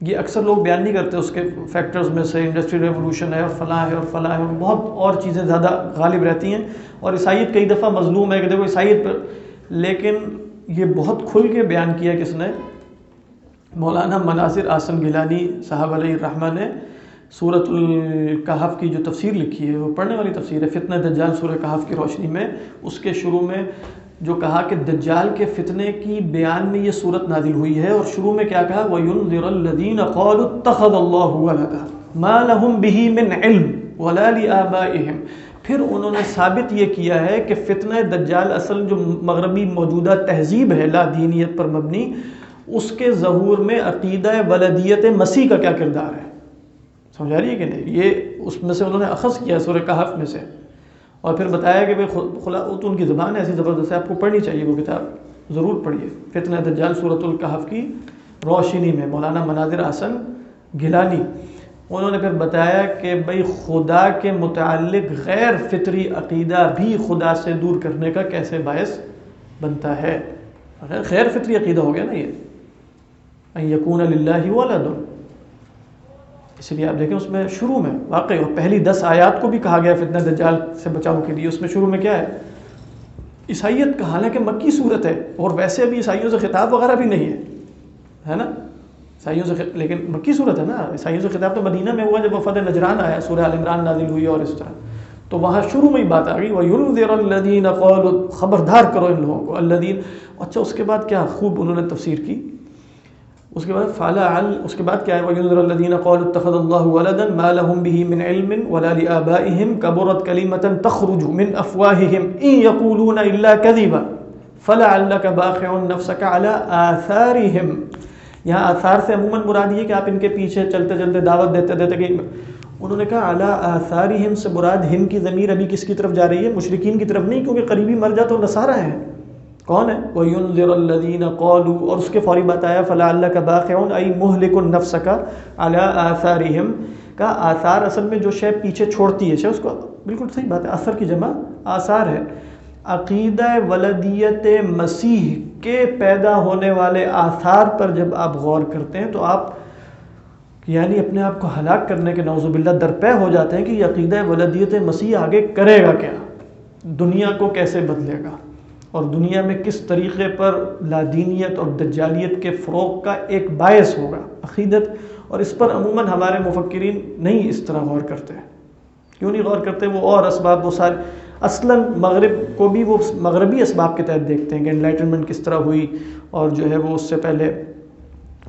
یہ اکثر لوگ بیان نہیں کرتے، اس کے فیکٹرز میں سے انڈسٹری ریولوشن ہے اور فلاں ہے اور فلاں ہے، بہت اور چیزیں زیادہ غالب رہتی ہیں اور عیسائیت کئی دفعہ مظلوم ہے کہ دیکھو عیسائیت پر، لیکن یہ بہت کھل کے بیان کیا کس نے مولانا مناظر آسن گیلانی صاحب علیہ الرحمٰ نے صورت القحف کی جو تفسیر لکھی ہے، وہ پڑھنے والی تفسیر ہے، فتنہ دجال سورہ کہف کی روشنی میں، اس کے شروع میں جو کہا کہ دجال کے فتنے کی بیان میں یہ صورت نازل ہوئی ہے اور شروع میں کیا کہا؟ وَيُنذِرَ الَّذِينَ قَالُوا اتَّخَذَ اللَّهُ وَلَدًا مَا لَهُمْ بِهِ مِنْ عِلْمٍ وَلَا لِآبَائِهِمْ پھر انہوں نے ثابت یہ کیا ہے کہ فتنہ دجال اصل جو مغربی موجودہ تہذیب ہے، لا دینیت پر مبنی، اس کے ظہور میں عقیدہ ولدیت مسیح کا کیا کردار ہے؟ سمجھا رہی ہے کہ نہیں؟ یہ اس میں سے انہوں نے اخذ کیا سورہ کہف میں سے۔ اور پھر بتایا کہ خلا تو ان کی زبان ایسی زبردست ہے، آپ کو پڑھنی چاہیے وہ کتاب، ضرور پڑھیے۔ فتنہ دجال صورت القحف کی روشنی میں، مولانا مناظر آسن گلانی۔ انہوں نے پھر بتایا کہ بھائی خدا کے متعلق غیر فطری عقیدہ بھی خدا سے دور کرنے کا کیسے باعث بنتا ہے؟ غیر فطری عقیدہ ہو گیا نا یہ۔ یقون اللہ ولد۔ اس لیے آپ دیکھیں اس میں شروع میں واقعی اور پہلی دس آیات کو بھی کہا گیا فتنہ دجال سے بچاؤ کے لیے۔ اس میں شروع میں کیا ہے؟ عیسائیت کا حالانکہ مکی صورت ہے اور ویسے ابھی عیسائیوں سے خطاب وغیرہ بھی نہیں ہے ہے نا؟ عیسائیوں سے لیکن مکی صورت ہے نا، عیسائیوں سے خطاب تو مدینہ میں ہوا جب وفد نجران آیا، سورہ عمران نازل ہوئی اور اس طرح۔ تو وہاں شروع میں ہی بات آ گئی وہ الدین خبردار کرو ان لوگوں کو الدین اچھا اس کے بعد کیا خوب انہوں نے تفسیر کی۔ اس کے بعد فعلا اس کے بعد کیا ہے؟ وَيُنذِرَ الَّذِينَ قَالُوا، اتَّخَذَ اللَّهُ وَلَدًا مَا لَهُم بِهِ مِنْ عِلْمٍ وَلَا لِآبَائِهِمْ، كَبُرَتْ كَلِمَةً تَخْرُجُ مِنْ أَفْوَاهِهِمْ إِنْ يَقُولُونَ إِلَّا كَذِبًا۔ فَلَعَلَّكَ بَاخِعٌ نَفْسَكَ عَلَى آثَارِهِمْ۔ یہاں آثار سے عموماً مراد یہ کہ آپ ان کے پیچھے چلتے چلتے دعوت دیتے دیتے کہ انہوں نے کہا اعلیٰ آثارہم سے مراد ہم کی ضمیر ابھی کس کی طرف جا رہی ہے؟ مشرقین کی طرف نہیں، کیونکہ قریبی مر جا تو نصارہ ہیں۔ کون ہے؟ وَيُنذِرَ الَّذِينَ قَالُوا، اور اس کے فوری بات آیا فَلَا اللَّكَ بَاقِعُونَ اَيْ مُحْلِكُ النَّفْسَ کا عَلَىٰ آثَارِهِمْ۔ کا آثار اصل میں جو شے پیچھے چھوڑتی ہے، شے اس کو بالکل صحیح بات ہے، اثر کی جمع آثار ہے۔ عقیدہ ولدیت مسیح کے پیدا ہونے والے آثار پر جب آپ غور کرتے ہیں تو آپ یعنی اپنے آپ کو ہلاک کرنے کے نوزب اللہ درپے ہو جاتے ہیں کہ یہ عقیدہ ولدیت مسیح آگے کرے گا کیا؟ دنیا کو کیسے بدلے گا؟ اور دنیا میں کس طریقے پر لادینیت اور دجالیت کے فروغ کا ایک باعث ہوگا؟ عقیدت، اور اس پر عموماً ہمارے مفکرین نہیں اس طرح غور کرتے۔ ہیں کیوں نہیں غور کرتے؟ وہ اور اسباب، وہ سارے اصلاً مغرب کو بھی وہ مغربی اسباب کے تحت دیکھتے ہیں کہ انلائٹنمنٹ کس طرح ہوئی اور جو ہے وہ اس سے پہلے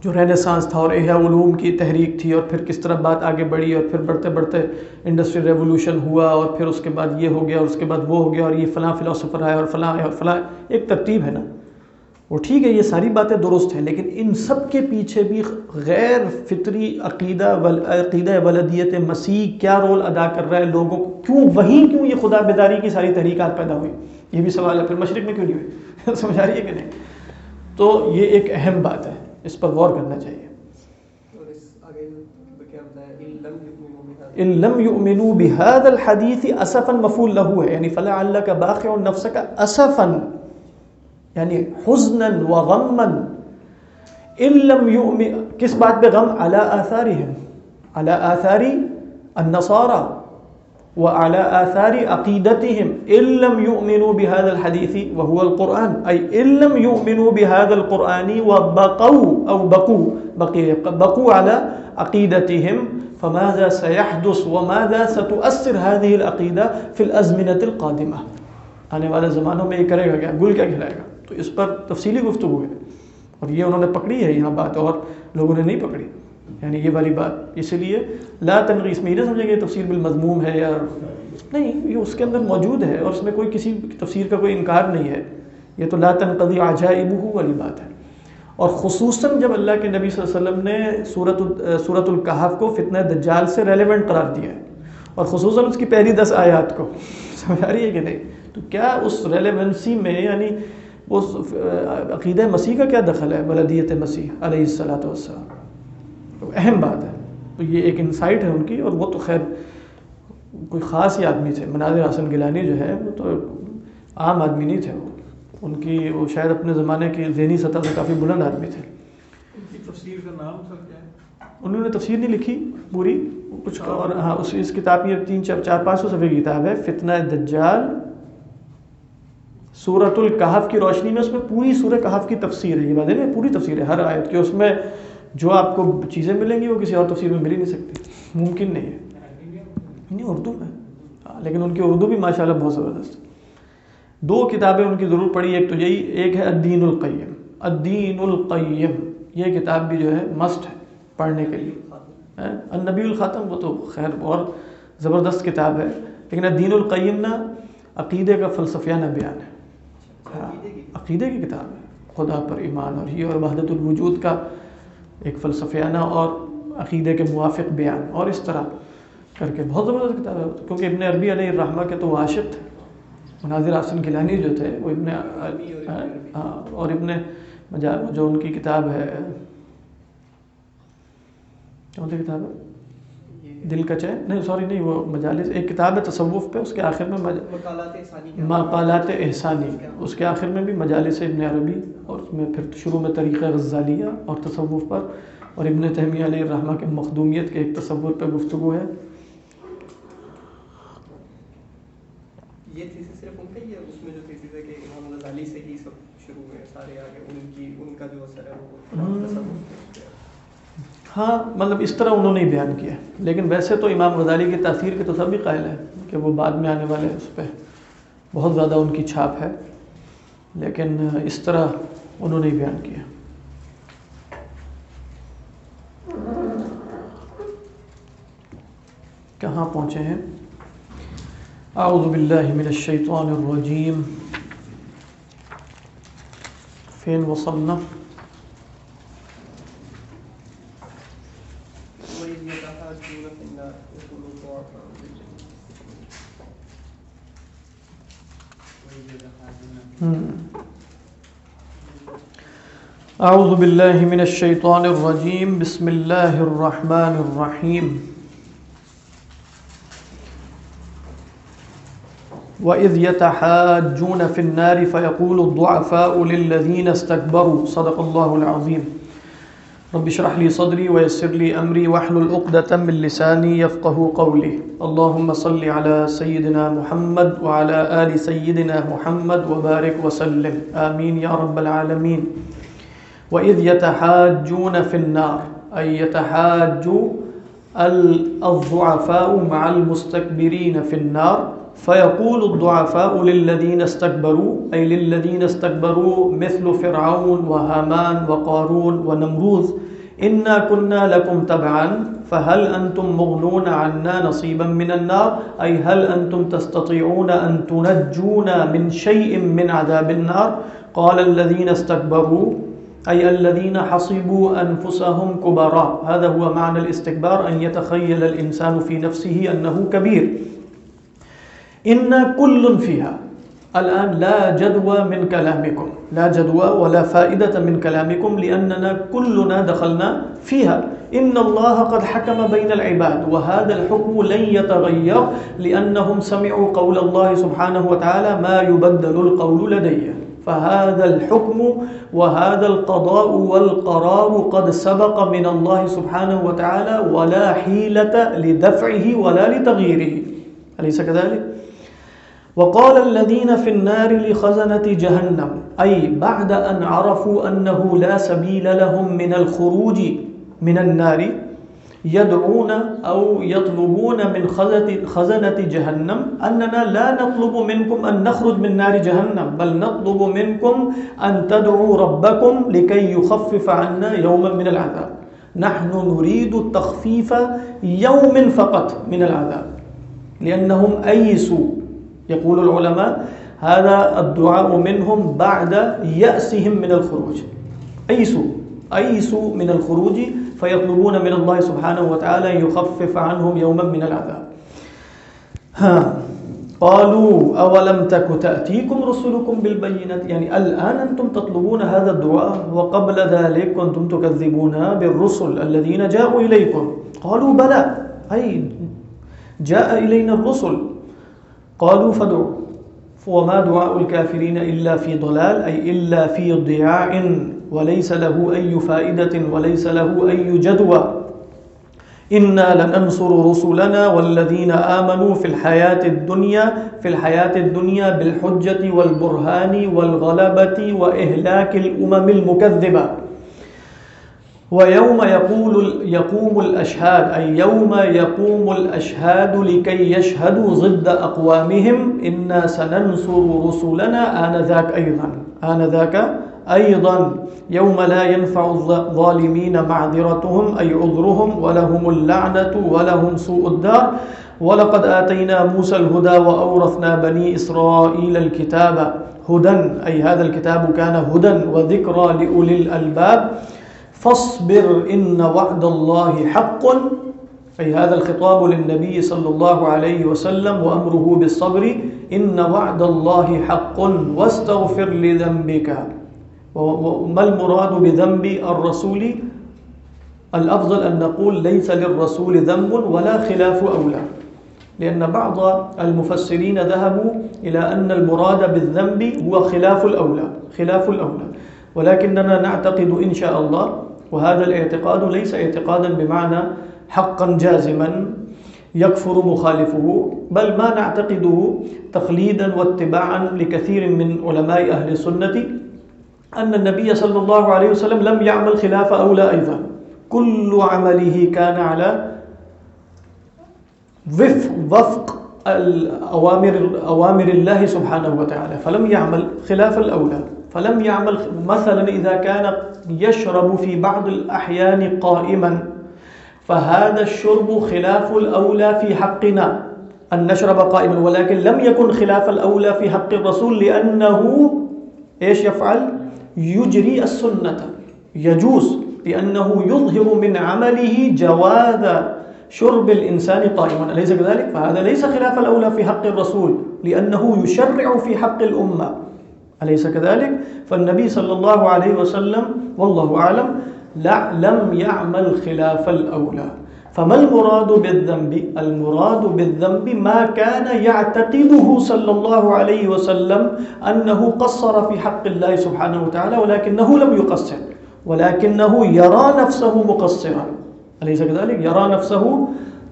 جو رینیسانس تھا اور احیاء علوم کی تحریک تھی اور پھر کس طرح بات آگے بڑھی اور پھر بڑھتے بڑھتے انڈسٹریل ریولوشن ہوا اور پھر اس کے بعد یہ ہو گیا اور اس کے بعد وہ ہو گیا اور یہ فلاں فلاسفر آئے اور فلاں اور فلاں ایک ترتیب ہے نا۔ وہ ٹھیک ہے یہ ساری باتیں درست ہیں لیکن ان سب کے پیچھے بھی غیر فطری عقیدہ عقیدہ ولدیت مسیح کیا رول ادا کر رہا ہے لوگوں کو؟ کیوں؟ وہیں کیوں یہ خدا بیداری کی ساری تحریکات پیدا ہوئی؟ یہ بھی سوال ہے پھر مشرق میں کیوں نہیں ہوئی سمجھا رہی ہے کہ نہیں؟ تو یہ ایک اہم بات ہے اس پر غور کرنا چاہیے۔ ان لم يؤمنوا بهذا الحديث اسفا مفعول له ہے یعنی فلعلك باخع نفسك اسفا۔ یعنی حزنا وغما ان لم يؤمن کس بات پہ غم؟ على آثارهم على آثار النصارى وعلى آثار عقيدتهم إن لم يؤمنوا بهذا الحديث وهو القرآن. أي إن لم يؤمنوا بهذا القرآن وبقوا أو بقوا. بقوا على عقيدتهم فماذا سيحدث وماذا ستؤثر هذه العقيدة في الأزمنة القادمة آنے والے زمانوں میں یہ کرے گا کیا؟ گل کیا کھلائے گا؟ تو اس پر تفصیلی گفتگو ہے اور یہ انہوں نے پکڑی ہے یہاں بات اور لوگوں نے نہیں پکڑی۔ یعنی یہ والی بات۔ اس لیے لا تنغیس میں یہ نہیں سمجھیں گے تفسیر بالمضموم ہے یا نہیں، یہ اس کے اندر موجود ہے اور اس میں کوئی کسی تفسیر کا کوئی انکار نہیں ہے۔ یہ تو لا تنقضی عجائب والی بات ہے۔ اور خصوصاً جب اللہ کے نبی صلی اللہ علیہ وسلم نے صورت صورت القحف کو فتنہ دجال سے ریلیونٹ قرار دیا ہے۔ اور خصوصاً اس کی پہلی دس آیات کو۔ سمجھا رہی ہے کہ نہیں؟ تو کیا اس ریلیونسی میں یعنی اس عقیدہ مسیح کا کیا دخل ہے؟ بلدیت مسیح علیہ السلاۃ والسلام۔ اہم بات ہے۔ تو یہ ایک انسائٹ ہے ان کی اور وہ تو خیر کوئی خاص ہی آدمی تھے۔ مناظر حسن گیلانی جو ہے وہ تو عام آدمی نہیں تھے وہ۔ ان کی وہ شاید اپنے زمانے کی ذہنی سطح سے کافی بلند آدمی تھے۔ انہوں نے تفسیر نہیں لکھی پوری کچھ اور ہاں اس اس کتاب کی تین چار چار پانچ سو صفحے کی کتاب ہے۔ فتنہ دجال سورت القحف کی روشنی میں اس میں پوری سورہ کہف کی تفسیر ہے یہ بات ہے پوری تفسیر ہے ہر آیت کی اس میں جو آپ کو چیزیں ملیں گی وہ کسی اور تفسیر میں مل ہی نہیں سکتی ممکن نہیں ہے۔ نہیں اردو میں۔ ہاں، لیکن ان کی اردو بھی ماشاء اللہ بہت زبردست دو کتابیں ان کی ضرور پڑھی ایک تو یہی ایک ہے الدین القیم۔ الدین القیم یہ کتاب بھی جو ہے مسٹ ہے پڑھنے کے لیے۔ ہاں، النبی الخاتم وہ تو خیر اور زبردست کتاب ہے۔ لیکن الدین القیم نا عقیدے کا فلسفیانہ بیان ہے۔ عقیدے کی کتاب ہے۔ خدا پر ایمان اور یہ اور وحدت الوجود کا ایک فلسفیانہ اور عقیدے کے موافق بیان اور اس طرح کر کے بہت زبردست کتاب ہے۔ کیونکہ ابن عربی علیہ الرحمہ کے تو عاشق تھے۔ مناظر حسن گیلانی جو تھے، وہ ابن ہاں اور ابن جو ان کی کتاب ہے، کون سی کتاب ہے؟ دل کا چین. نہیں سوری نہیں وہ مجالس ایک کتاب ہے تصوف پہ اس کے آخر میں مقالات احسانی اس کے آخر میں بھی مجالس ابن عربی اور اس میں پھر شروع میں طریقہ غزالیہ اور تصوف پر اور ابن تہمیہ علیہ الرحمہ کے مخدومیت کے ایک تصور پہ گفتگو ہے. یہ صرف ان کا ہی ہے اس میں جو تھیسس ہے کہ امام غزالی سے ہی سب شروع ہوئے سارے آگے ان کی ان کا جو اثر ہے وہ تصور ہاں مطلب اس طرح انہوں نے بیان کیا۔ لیکن ویسے تو امام غزالی کی تاثیر کے تو سب بھی قائل ہیں کہ وہ بعد میں آنے والے اس پہ بہت زیادہ ان کی چھاپ ہے۔ لیکن اس طرح انہوں نے بیان کیا۔ کہاں پہنچے ہیں؟ اعوذ باللہ من الشیطان الرجیم۔ فین وصلنا۔ اعوذ باللہ من الشیطان الرجیم، بسم اللہ الرحمن الرحیم۔ وَإِذْ يَتَحَاجُّونَ فِي النَّارِ فَيَقُولُ الضُّعَفَاءُ لِلَّذِينَ اسْتَكْبَرُوا، صدق اللہ العظیم رب اشرح لي صدري ويسر لي أمري واحلل عقدة من لساني يفقه قولي. اللهم صل على سيدنا محمد وعلى آل سيدنا محمد وبارك وسلم. آمين يا رب العالمين. وإذ يتحاجون في النار، أي يتحاج الضعفاء مع المستكبرين في النار، فيقول الضعفاء للذين استكبروا، أي للذين استكبروا مثل فرعون وهامان وقارون ونمروذ إنا كنا لكم تبعا فهل أنتم مغنون عنا نصيبا من النار أي هل أنتم تستطيعون أن تنجونا من شيء من عذاب النار قال الذين استكبروا أي الذين حصبوا أنفسهم كبراء هذا هو معنى الاستكبار أن يتخيل الإنسان في نفسه أنه كبير إن كل فيها الآن لا جدوى من كلامكم لا جدوى ولا فائدة من كلامكم لأننا كلنا دخلنا فيها. إن الله قد حكم بين العباد، وهذا الحكم لن يتغير لأنهم سمعوا قول الله سبحانه وتعالى ما يبدل القول لديه فهذا الحكم وهذا القضاء والقرار قد سبق من الله سبحانه وتعالى، ولا حيلة لدفعه ولا لتغييره. أليس كذلك؟ وقال الذين في النار لخزنة جهنم، أي بعد أن عرفوا أنه لا سبيل لهم من الخروج من النار، يدعون أو يطلبون من خزنة جهنم أننا لا نطلب منكم أن نخرج من نار جهنم، بل نطلب منكم أن تدعوا ربكم لكي يخفف عنا يوما من العذاب. نحن نريد التخفيف يوم فقط من العذاب، لأنهم أيسوا. يقول العلماء، هذا الدعاء منهم بعد يأسهم من الخروج. أيسوا أيسوا من الخروج فيطلبون من الله سبحانه وتعالى أن يخفف عنهم يوما من العذاب. ها، قالوا أولم تك تأتيكم رسلكم بالبينات يعني یعنی الآن أنتم تطلبون هذا الدعاء وقبل ذلك كنتم تكذبون بالرسل الذين جاءوا إليكم قالوا، بلى. أي جاء إلينا الرسل. قالوا فدعوا وما دعاء الكافرين إلا في ضلال، أي إلا في ضياع، وليس له أي فائدة، وليس له أي جدوى. إنا لننصر رسلنا والذين آمنوا في الحياة الدنيا، في الحياة الدنيا بالحجة والبرهان والغلبة وإهلاك الأمم المكذبة. ويوم يقول يقوم الأشهاد، أي يوم يقوم الأشهاد لكي يشهدوا ضد أقوامهم، إنا سننصر رسلنا آنذاك أيضا آنذاك أيضا. يوم لا ينفع الظالمين معذرتهم، أي عذرهم، ولهم اللعنة، ولهم سوء الدار. ولقد آتينا موسى الهدى وأورثنا بني إسرائيل الكتاب هدى، أي هذا الكتاب كان هدى وذكرى لأولي الألباب. فاصبر إن وعد الله حق أي هذا الخطاب للنبي صلى الله عليه وسلم وأمره بالصبر، إن وعد الله حق واستغفر لذنبك. وما المراد بذنب الرسول؟ الأفضل أن نقول ليس للرسول ذنب ولا خلاف أولى. لأن بعض المفسرين ذهبوا إلى أن المراد بالذنب هو خلاف الأولى خلاف الأولى. ولكننا نعتقد إن شاء الله وهذا الاعتقاد ليس اعتقادا بمعنى حقا جازما يكفر مخالفه، بل ما نعتقده تقليدا واتباعا لكثير من علماء أهل السنة أن النبي صلى الله عليه وسلم لم يعمل خلاف أولى أيضا. كل عمله كان على وفق الأوامر أوامر الله سبحانه وتعالى، فلم يعمل خلاف الأولى. فلم يعمل مثلا إذا كان يشرب في بعض الأحيان قائما. فهذا الشرب خلاف الأولى في حقنا أن نشرب قائما، ولكن لم يكن خلاف الأولى في حق الرسول لأنه إيش يفعل؟ يجري السنة. يجوز لأنه يظهر من عمله جواز شرب الإنسان قائما. أليس كذلك؟ فهذا ليس خلاف الأولى في حق الرسول لأنه يشرع في حق الأمة. أليس كذلك؟ فالنبي صلى الله عليه وسلم والله أعلم، لا، لم يعمل خلاف الأولى. فما المراد بالذنب؟ المراد بالذنب ما كان يعتقده صلى الله عليه وسلم أنه قصر في حق الله سبحانه وتعالى، ولكنه لم يقصر، ولكنه يرى نفسه مقصرا. أليس كذلك؟ يرى نفسه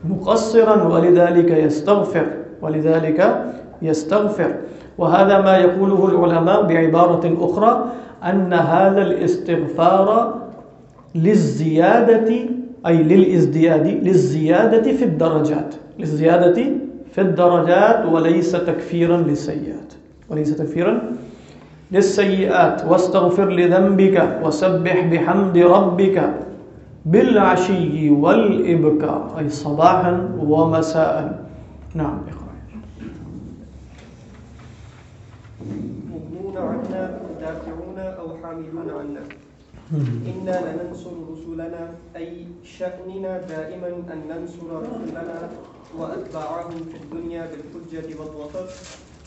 مقصرا، ولذلك يستغفر ولذلك يستغفر. وهذا ما يقوله العلماء بعبارة أخرى أن هذا الاستغفار للزيادة، أي للإزدياد للزيادة في الدرجات. للزيادة في الدرجات وليس تكفيرا للسيئات. وليس تكفيرا للسيئات. واستغفر لذنبك وسبح بحمد ربك بالعشي والإبكار، أي صباحا ومساء. نعم مغنون عنا دافعون أو حاملون عنا إنا لننصر رسلنا أي شأننا دائما أن ننصر رسلنا وأتباعهم في الدنيا بالحجة والوسط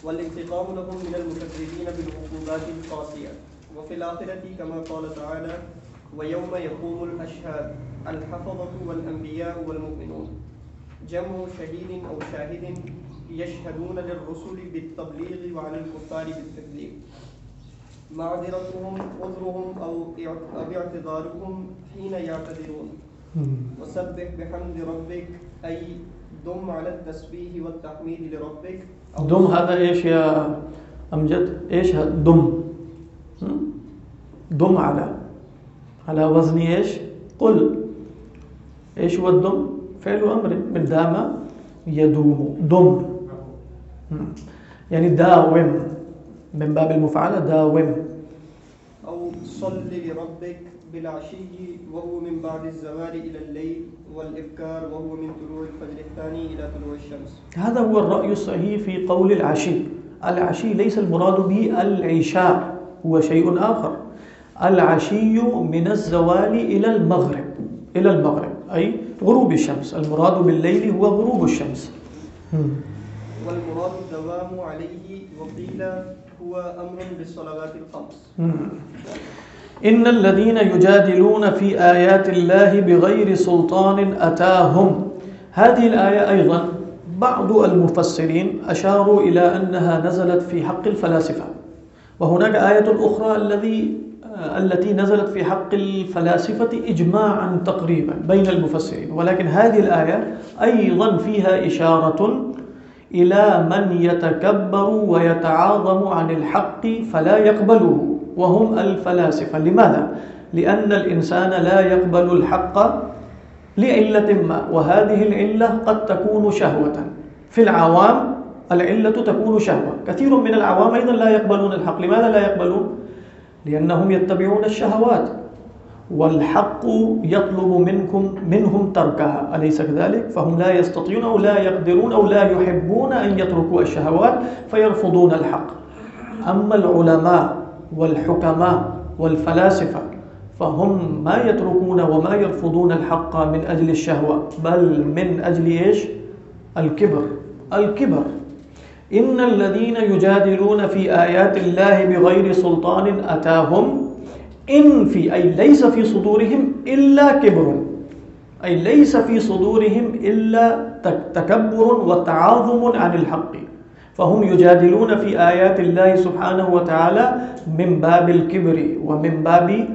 والانتقام لهم من المكذبين بالعقوبات القاسية. وفي الآخرة كما قال تعالى ويوم يقوم الأشهاد الحفظة والأنبياء والمؤمنون. جمع شهيد أو شاهد يشهدون للرسل بالتبليغ وعلى الكفار بالتكذيب معذرتهم عذرهم أو اعتذارهم حين يعتذرون. وسبح بحمد ربك أي دم على التسبيح والتحميد لربك. دم هذا إيش يا أمجد؟ إيش دم. دم على. على وزن إيش؟ قل. إيش هو الدم؟ فعل أمر من دام يدوم. دم. يعني داوم. من باب المفعلة داوم. صل لربك بالعشي وهو من بعد الزوال إلى الليل والإبكار وهو من طلوع الفجر الثاني إلى طلوع الشمس. هذا هو الرأي الصحيح في قول العشي. العشي ليس المراد به العشاء هو شيء آخر. العشي من الزوال إلى المغرب إلى المغرب أي غروب الشمس. المراد بالليل هو غروب الشمس. والمراد الدوام عليه وقيل هو أمر بالصلوات الخمس. إن الذين يجادلون في آيات الله بغير سلطان أتاهم. هذه الآية أيضا بعض المفسرين أشاروا إلى أنها نزلت في حق الفلاسفة. وهناك آية أخرى الذي التي نزلت في حق الفلاسفة إجماعا تقريبا بين المفسرين. ولكن هذه الآية أيضا فيها إشارة إلى من يتكبر ويتعاظم عن الحق فلا يقبله. وهم الفلاسفة. لماذا؟ لأن الإنسان لا يقبل الحق لعلة ما، وهذه العلة قد تكون شهوة. في العوام العلة تكون شهوة. كثير من العوام أيضا لا يقبلون الحق. لماذا لا يقبلون؟ لأنهم يتبعون الشهوات. والحق يطلب منكم، منهم تركها. أليس كذلك؟ فهم لا يستطيعون أو لا يقدرون أو لا يحبون أن يتركوا الشهوات فيرفضون الحق. أما العلماء والحكماء والفلاسفة، فهم ما يتركون وما يرفضون الحق من أجل الشهوة، بل من أجل إيش؟ الكبر. الكبر. إن الذين يجادلون في آيات الله بغير سلطان أتاهم إن في، أي ليس في صدورهم إلا كبر. أي ليس في صدورهم إلا تكبر وتعاظم عن الحق. فهم يجادلون في آيات الله سبحانه وتعالى من باب الكبر ومن باب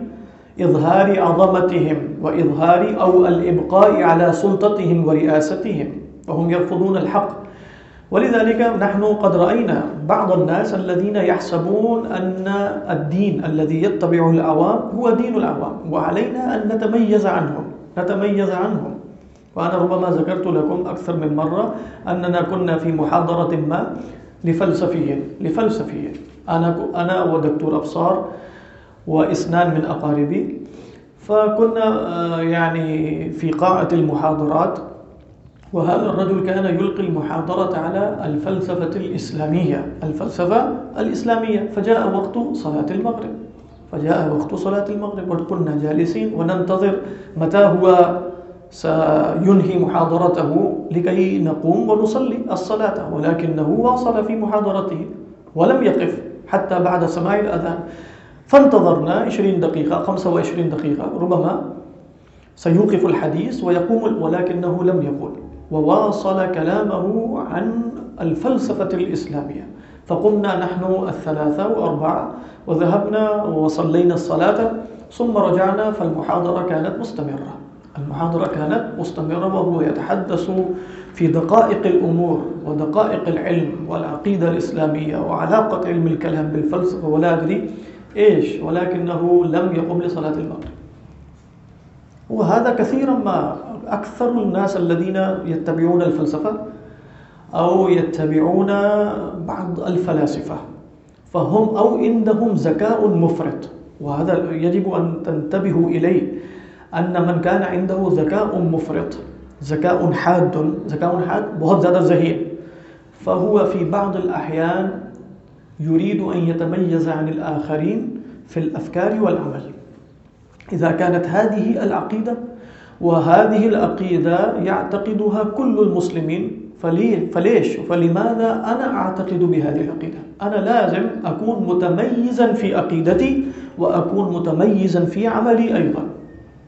إظهار عظمتهم وإظهار أو الإبقاء على سلطتهم ورئاستهم فهم يرفضون الحق. ولذلك نحن قد رأينا بعض الناس الذين يحسبون أن الدين الذي يتبع العوام هو دين العوام وعلينا أن نتميز عنهم نتميز عنهم وأنا ربما ذكرت لكم أكثر من مرة أننا كنا في محاضرة ما لفلسفيين لفلسفيين أنا أنا ودكتور أبصار وإثنان من أقاربي. فكنا يعني في قاعة المحاضرات. وهذا الرجل كان يلقي المحاضرة على الفلسفة الإسلامية الفلسفة الإسلامية. فجاء وقت صلاة المغرب. فجاء وقت صلاة المغرب. وكنا جالسين وننتظر متى هو سينهي محاضرته لكي نقوم ونصلي الصلاة، ولكنه واصل في محاضرته ولم يقف حتى بعد سماع الأذان. فانتظرنا 20 دقيقة 25 دقيقة، ربما سيوقف الحديث ويقوم، ولكنه لم يقول وواصل كلامه عن الفلسفة الإسلامية. فقمنا نحن الثلاثة وأربعة، وذهبنا وصلينا الصلاة، ثم رجعنا، فالمحاضرة كانت مستمرة. المحاضرة كانت مستمرة وهو يتحدث في دقائق الأمور ودقائق العلم والعقيدة الإسلامية وعلاقة علم الكلام بالفلسفة ولا أدري إيش، ولكنه لم يقم لصلاة المغرب. وهذا كثيرا ما أكثر الناس الذين يتبعون الفلسفة أو يتبعون بعض الفلاسفة، فهم أو عندهم ذكاء مفرط، وهذا يجب أن تنتبهوا إليه. أن من كان عنده ذكاء مفرط. ذكاء حاد ذكاء حاد بہت زیادہ ذہین. فهو في بعض الأحيان يريد أن يتميز عن الآخرين في الأفكار والعمل. إذا كانت هذه العقيدة وهذه العقيدة يعتقدها كل المسلمين فليش فلماذا أنا أعتقد بهذه العقيدة أنا لازم أكون متميزا في عقيدتي وأكون متميزا في عملي أيضا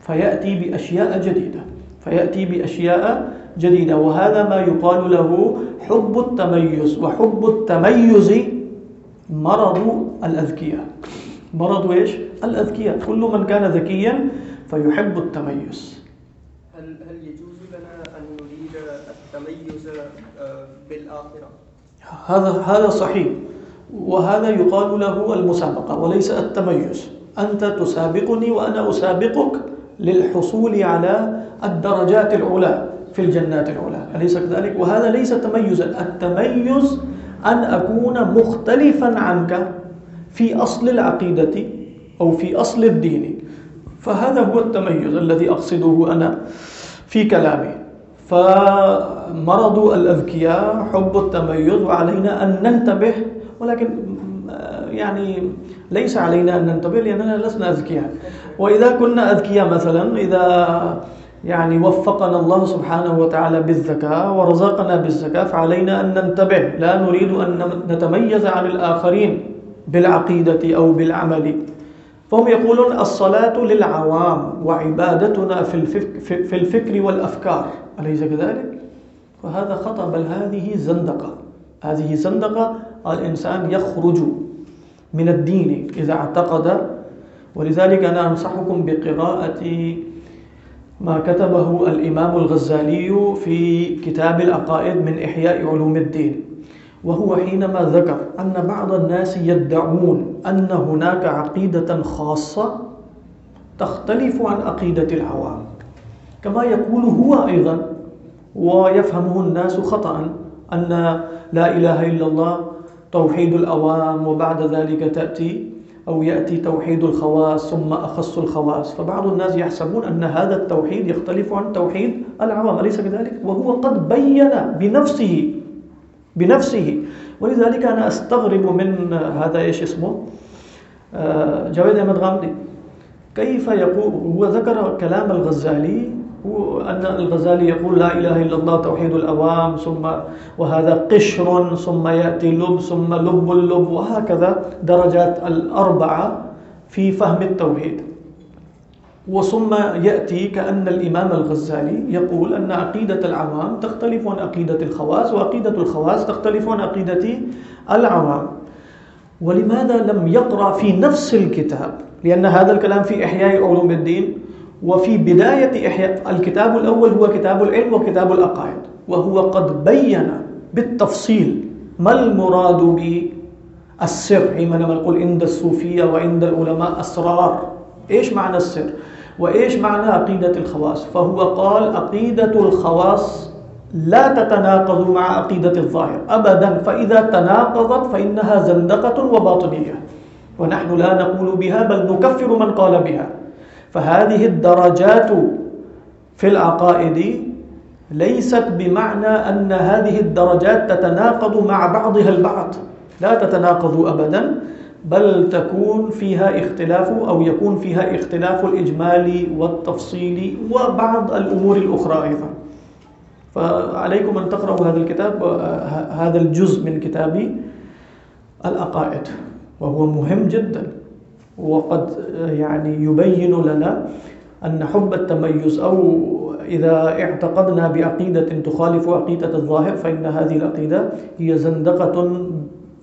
فيأتي بأشياء جديدة. فيأتي بأشياء جديدة. وهذا ما يقال له حب التميز وحب التميز مرض الأذكياء. مرض إيش؟ الأذكياء. كل من كان ذكيا فيحب التميز. هل, هل يجوز لنا أن نريد التميز بالآخرة؟ هذا هذا صحيح. وهذا يقال له المسابقة وليس التميز. أنت تسابقني وأنا أسابقك. للحصول على الدرجات العلى في الجنات العلى أليس كذلك؟ وهذا ليس تميزا. التميز أن أكون مختلفا عنك في أصل العقيدة أو في أصل الدين. فهذا هو التميز الذي أقصده أنا في كلامي. فمرض الأذكياء، حب التميز، وعلينا أن ننتبه، ولكن يعني ليس علينا أن ننتبه لأننا لسنا أذكياء. وإذا كنا أذكياء مثلا، إذا يعني وفقنا الله سبحانه وتعالى بالذكاء ورزقنا بالذكاء فعلينا أن ننتبه. لا نريد أن نتميز عن الآخرين بالعقيدة أو بالعمل. فهم يقولون الصلاة للعوام وعبادتنا في الفكر في الفكر والأفكار. أليس كذلك؟ فهذا خطأ، بل هذه زندقة. هذه زندقة، الإنسان يخرج من الدين إذا اعتقد، ولذلك أنا أنصحكم بقراءة ما كتبه الإمام الغزالي في كتاب الأقائد من إحياء علوم الدين، وهو حينما ذكر أن بعض الناس يدعون أن هناك عقيدة خاصة تختلف عن عقيدة العوام، كما يقول هو أيضا، ويفهمه الناس خطأ أن لا إله إلا الله توحيد الأوام وبعد ذلك تأتي أو يأتي توحيد الخواص ثم أخص الخواص. فبعض الناس يحسبون أن هذا التوحيد يختلف عن توحيد العوام. أليس كذلك؟ وهو قد بين بنفسه بنفسه. ولذلك أنا أستغرب من هذا إيش اسمه؟ جويد أحمد غامدي كيف يقول، هو ذكر كلام الغزالي أن الغزالي يقول لا إله إلا الله توحيد الأوام ثم وهذا قشر، ثم يأتي لب، ثم لب اللب، وهكذا درجات الأربعة في فهم التوحيد وثم يأتي كأن الإمام الغزالي يقول أن عقيدة العوام تختلف عن عقيدة الخواص وعقيدة الخواص تختلف عن عقيدة العوام. ولماذا لم يقرأ في نفس الكتاب؟ لأن هذا الكلام في إحياء علوم الدين. وفي بداية إحياء الكتاب الأول هو كتاب العلم وكتاب الأقائد وهو قد بين بالتفصيل ما المراد بالسر حينما نقول عند الصوفية وعند العلماء أسرار. إيش معنى السر؟ وإيش معنى عقيدة الخواص؟ فهو قال عقيدة الخواص لا تتناقض مع عقيدة الظاهر أبدا. فإذا تناقضت فإنها زندقة وباطنية. ونحن لا نقول بها، بل نكفر من قال بها. فهذه الدرجات في العقائد ليست بمعنى أن هذه الدرجات تتناقض مع بعضها البعض. لا تتناقض أبدا، بل تكون فيها اختلاف أو يكون فيها اختلاف الإجمال والتفصيل وبعض الأمور الأخرى أيضا. فعليكم أن تقرأوا هذا الكتاب، هذا الجزء من كتاب الأقائد وهو مهم جدا. وقد يعني يبين لنا أن حب التميز أو إذا اعتقدنا بعقيدة تخالف عقيدة الظاهر، فإن هذه العقيدة هي زندقة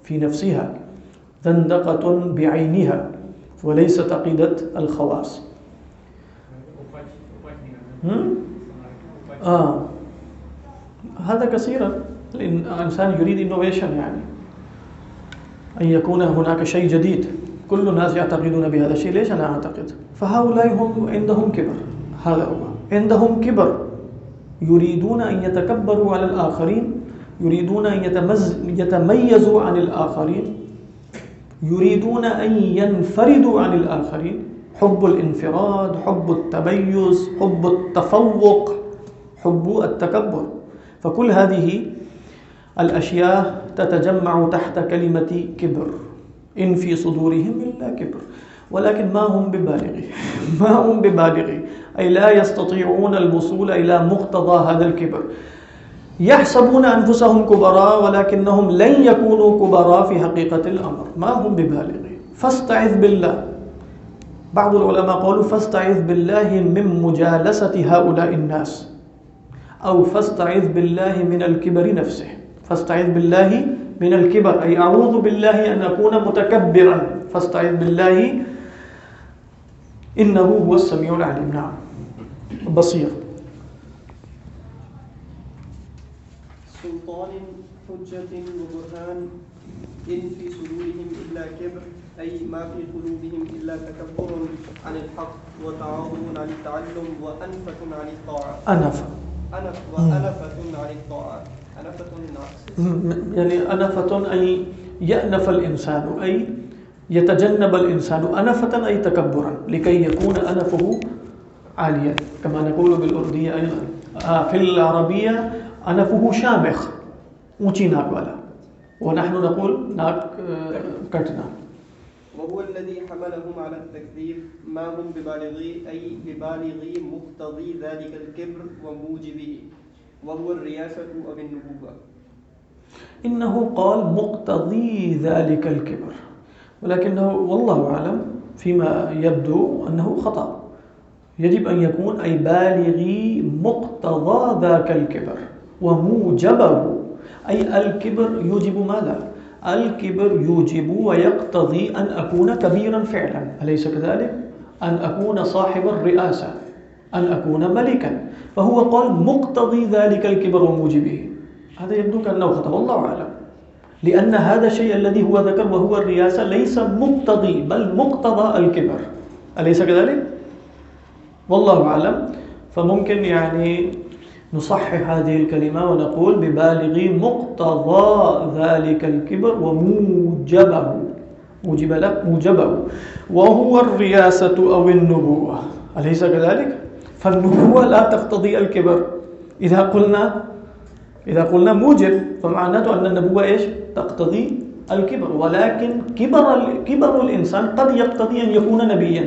في نفسها، زندقة بعينها، وليست عقيدة الخواص. آه. هذا كثيرا. الإنسان يريد إنوفيشن يعني، أن يكون هناك شيء جديد. كل الناس يعتقدون بهذا الشيء، ليش أنا أعتقد فهؤلاء هم عندهم كبر. هذا هو. عندهم كبر. يريدون أن يتكبروا على الآخرين، يريدون أن يتميزوا عن الآخرين، يريدون أن ينفردوا عن الآخرين. حب الانفراد، حب التميز حب التفوق، حب التكبر. فكل هذه الأشياء تتجمع تحت كلمة كبر. إن في صدورهم إلا كبر ولكن ما هم ببالغي ما هم ببالغي أي لا يستطيعون الوصول إلى مقتضى هذا الكبر. يحسبون أنفسهم كبراء ولكنهم لن يكونوا كبراء في حقيقة الأمر ما هم ببالغي فاستعذ بالله بعض العلماء قالوا فاستعذ بالله من مجالسة هؤلاء الناس. أو فاستعذ بالله من الكبر نفسه. فاستعذ بالله من الكبر أي أعوذ بالله أن أكون متكبرا. فاستعذ بالله إنه هو السميع العليم. نعم. بصير. سلطان حجة وبرهان إن في صدورهم إلا كبر أي ما في قلوبهم إلا تكبر عن الحق وتعاظم عن التعلم وأنفة عن الطاعة. أنف. أنف وأنفة عن الطاعة. أنفة يعني أنفة أي يأنف الإنسان أي يتجنب الإنسان أنفة أي تكبرا لكي يكون أنفه عاليا. كما نقول بالأردية أيضا. آه في العربية أنفه شامخ اونچی ناک والا ونحن نقول ناک کٹنا وهو الذي حملهم على التكذيب. ما هم ببالغي أي ببالغي مقتضي ذلك الكبر وموجبه. وهو الرياسة أو النبوة. إنه قال مقتضي ذلك الكبر. ولكنه والله أعلم فيما يبدو أنه خطأ. يجب أن يكون أي بالغي مقتضى ذاك الكبر، وموجبه. أي الكبر يوجب ماذا؟ الكبر يوجب ويقتضي أن أكون كبيرا فعلا. أليس كذلك؟ أن أكون صاحب الرئاسة. أن أكون ملكا. فهو قال مقتضي ذلك الكبر وموجبه. هذا يبدو كأنه خطأ والله أعلم. لأن هذا الشيء الذي هو ذكر وهو الرئاسة ليس مقتضي، بل مقتضى الكبر. أليس كذلك؟ والله أعلم. فممكن يعني نصحح هذه الكلمة ونقول ببالغ مقتضى ذلك الكبر وموجبه. موجب له، موجبه. وهو الرياسة أو النبوة. أليس كذلك؟ فالنبوة لا تقتضي الكبر. إذا قلنا إذا قلنا موجب فمعناته أن النبوة إيش؟ تقتضي الكبر. ولكن كبر, كبر الإنسان قد يقتضي أن يكون نبيا.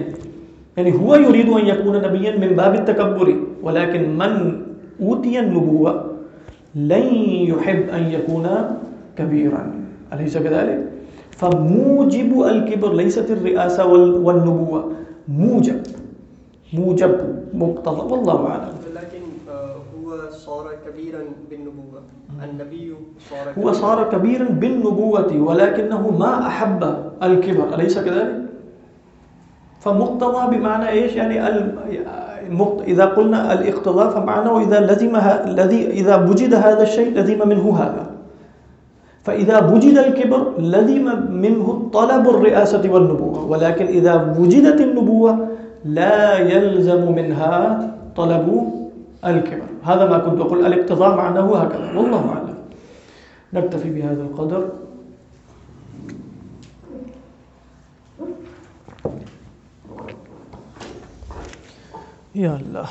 يعني هو يريد أن يكون نبيا من باب التكبر. ولكن من أوتي النبوة لن يحب أن يكون كبيرا. أليس كذلك؟ فموجب الكبر. ليست الرئاسة والنبوة. موجب. موجب. مقتضى والله أعلم. لكن هو صار كبيرا بالنبوة. النبي صار هو صار كبيرا بالنبوة ولكنه ما أحب الكبر. أليس كذلك؟ فمقتضى بمعنى إيش؟ يعني إذا قلنا الاقتضاء فمعنى إذا لزم الذي إذا وجد هذا الشيء لزم منه هذا. فإذا وجد الكبر لزم منه طلب الرئاسة والنبوة. ولكن إذا وجدت النبوة لا يلزم منها طلب الكبر. هذا ما كنت أقول. الاقتضاء معناه هكذا. والله أعلم. نكتفي بهذا القدر. يا الله.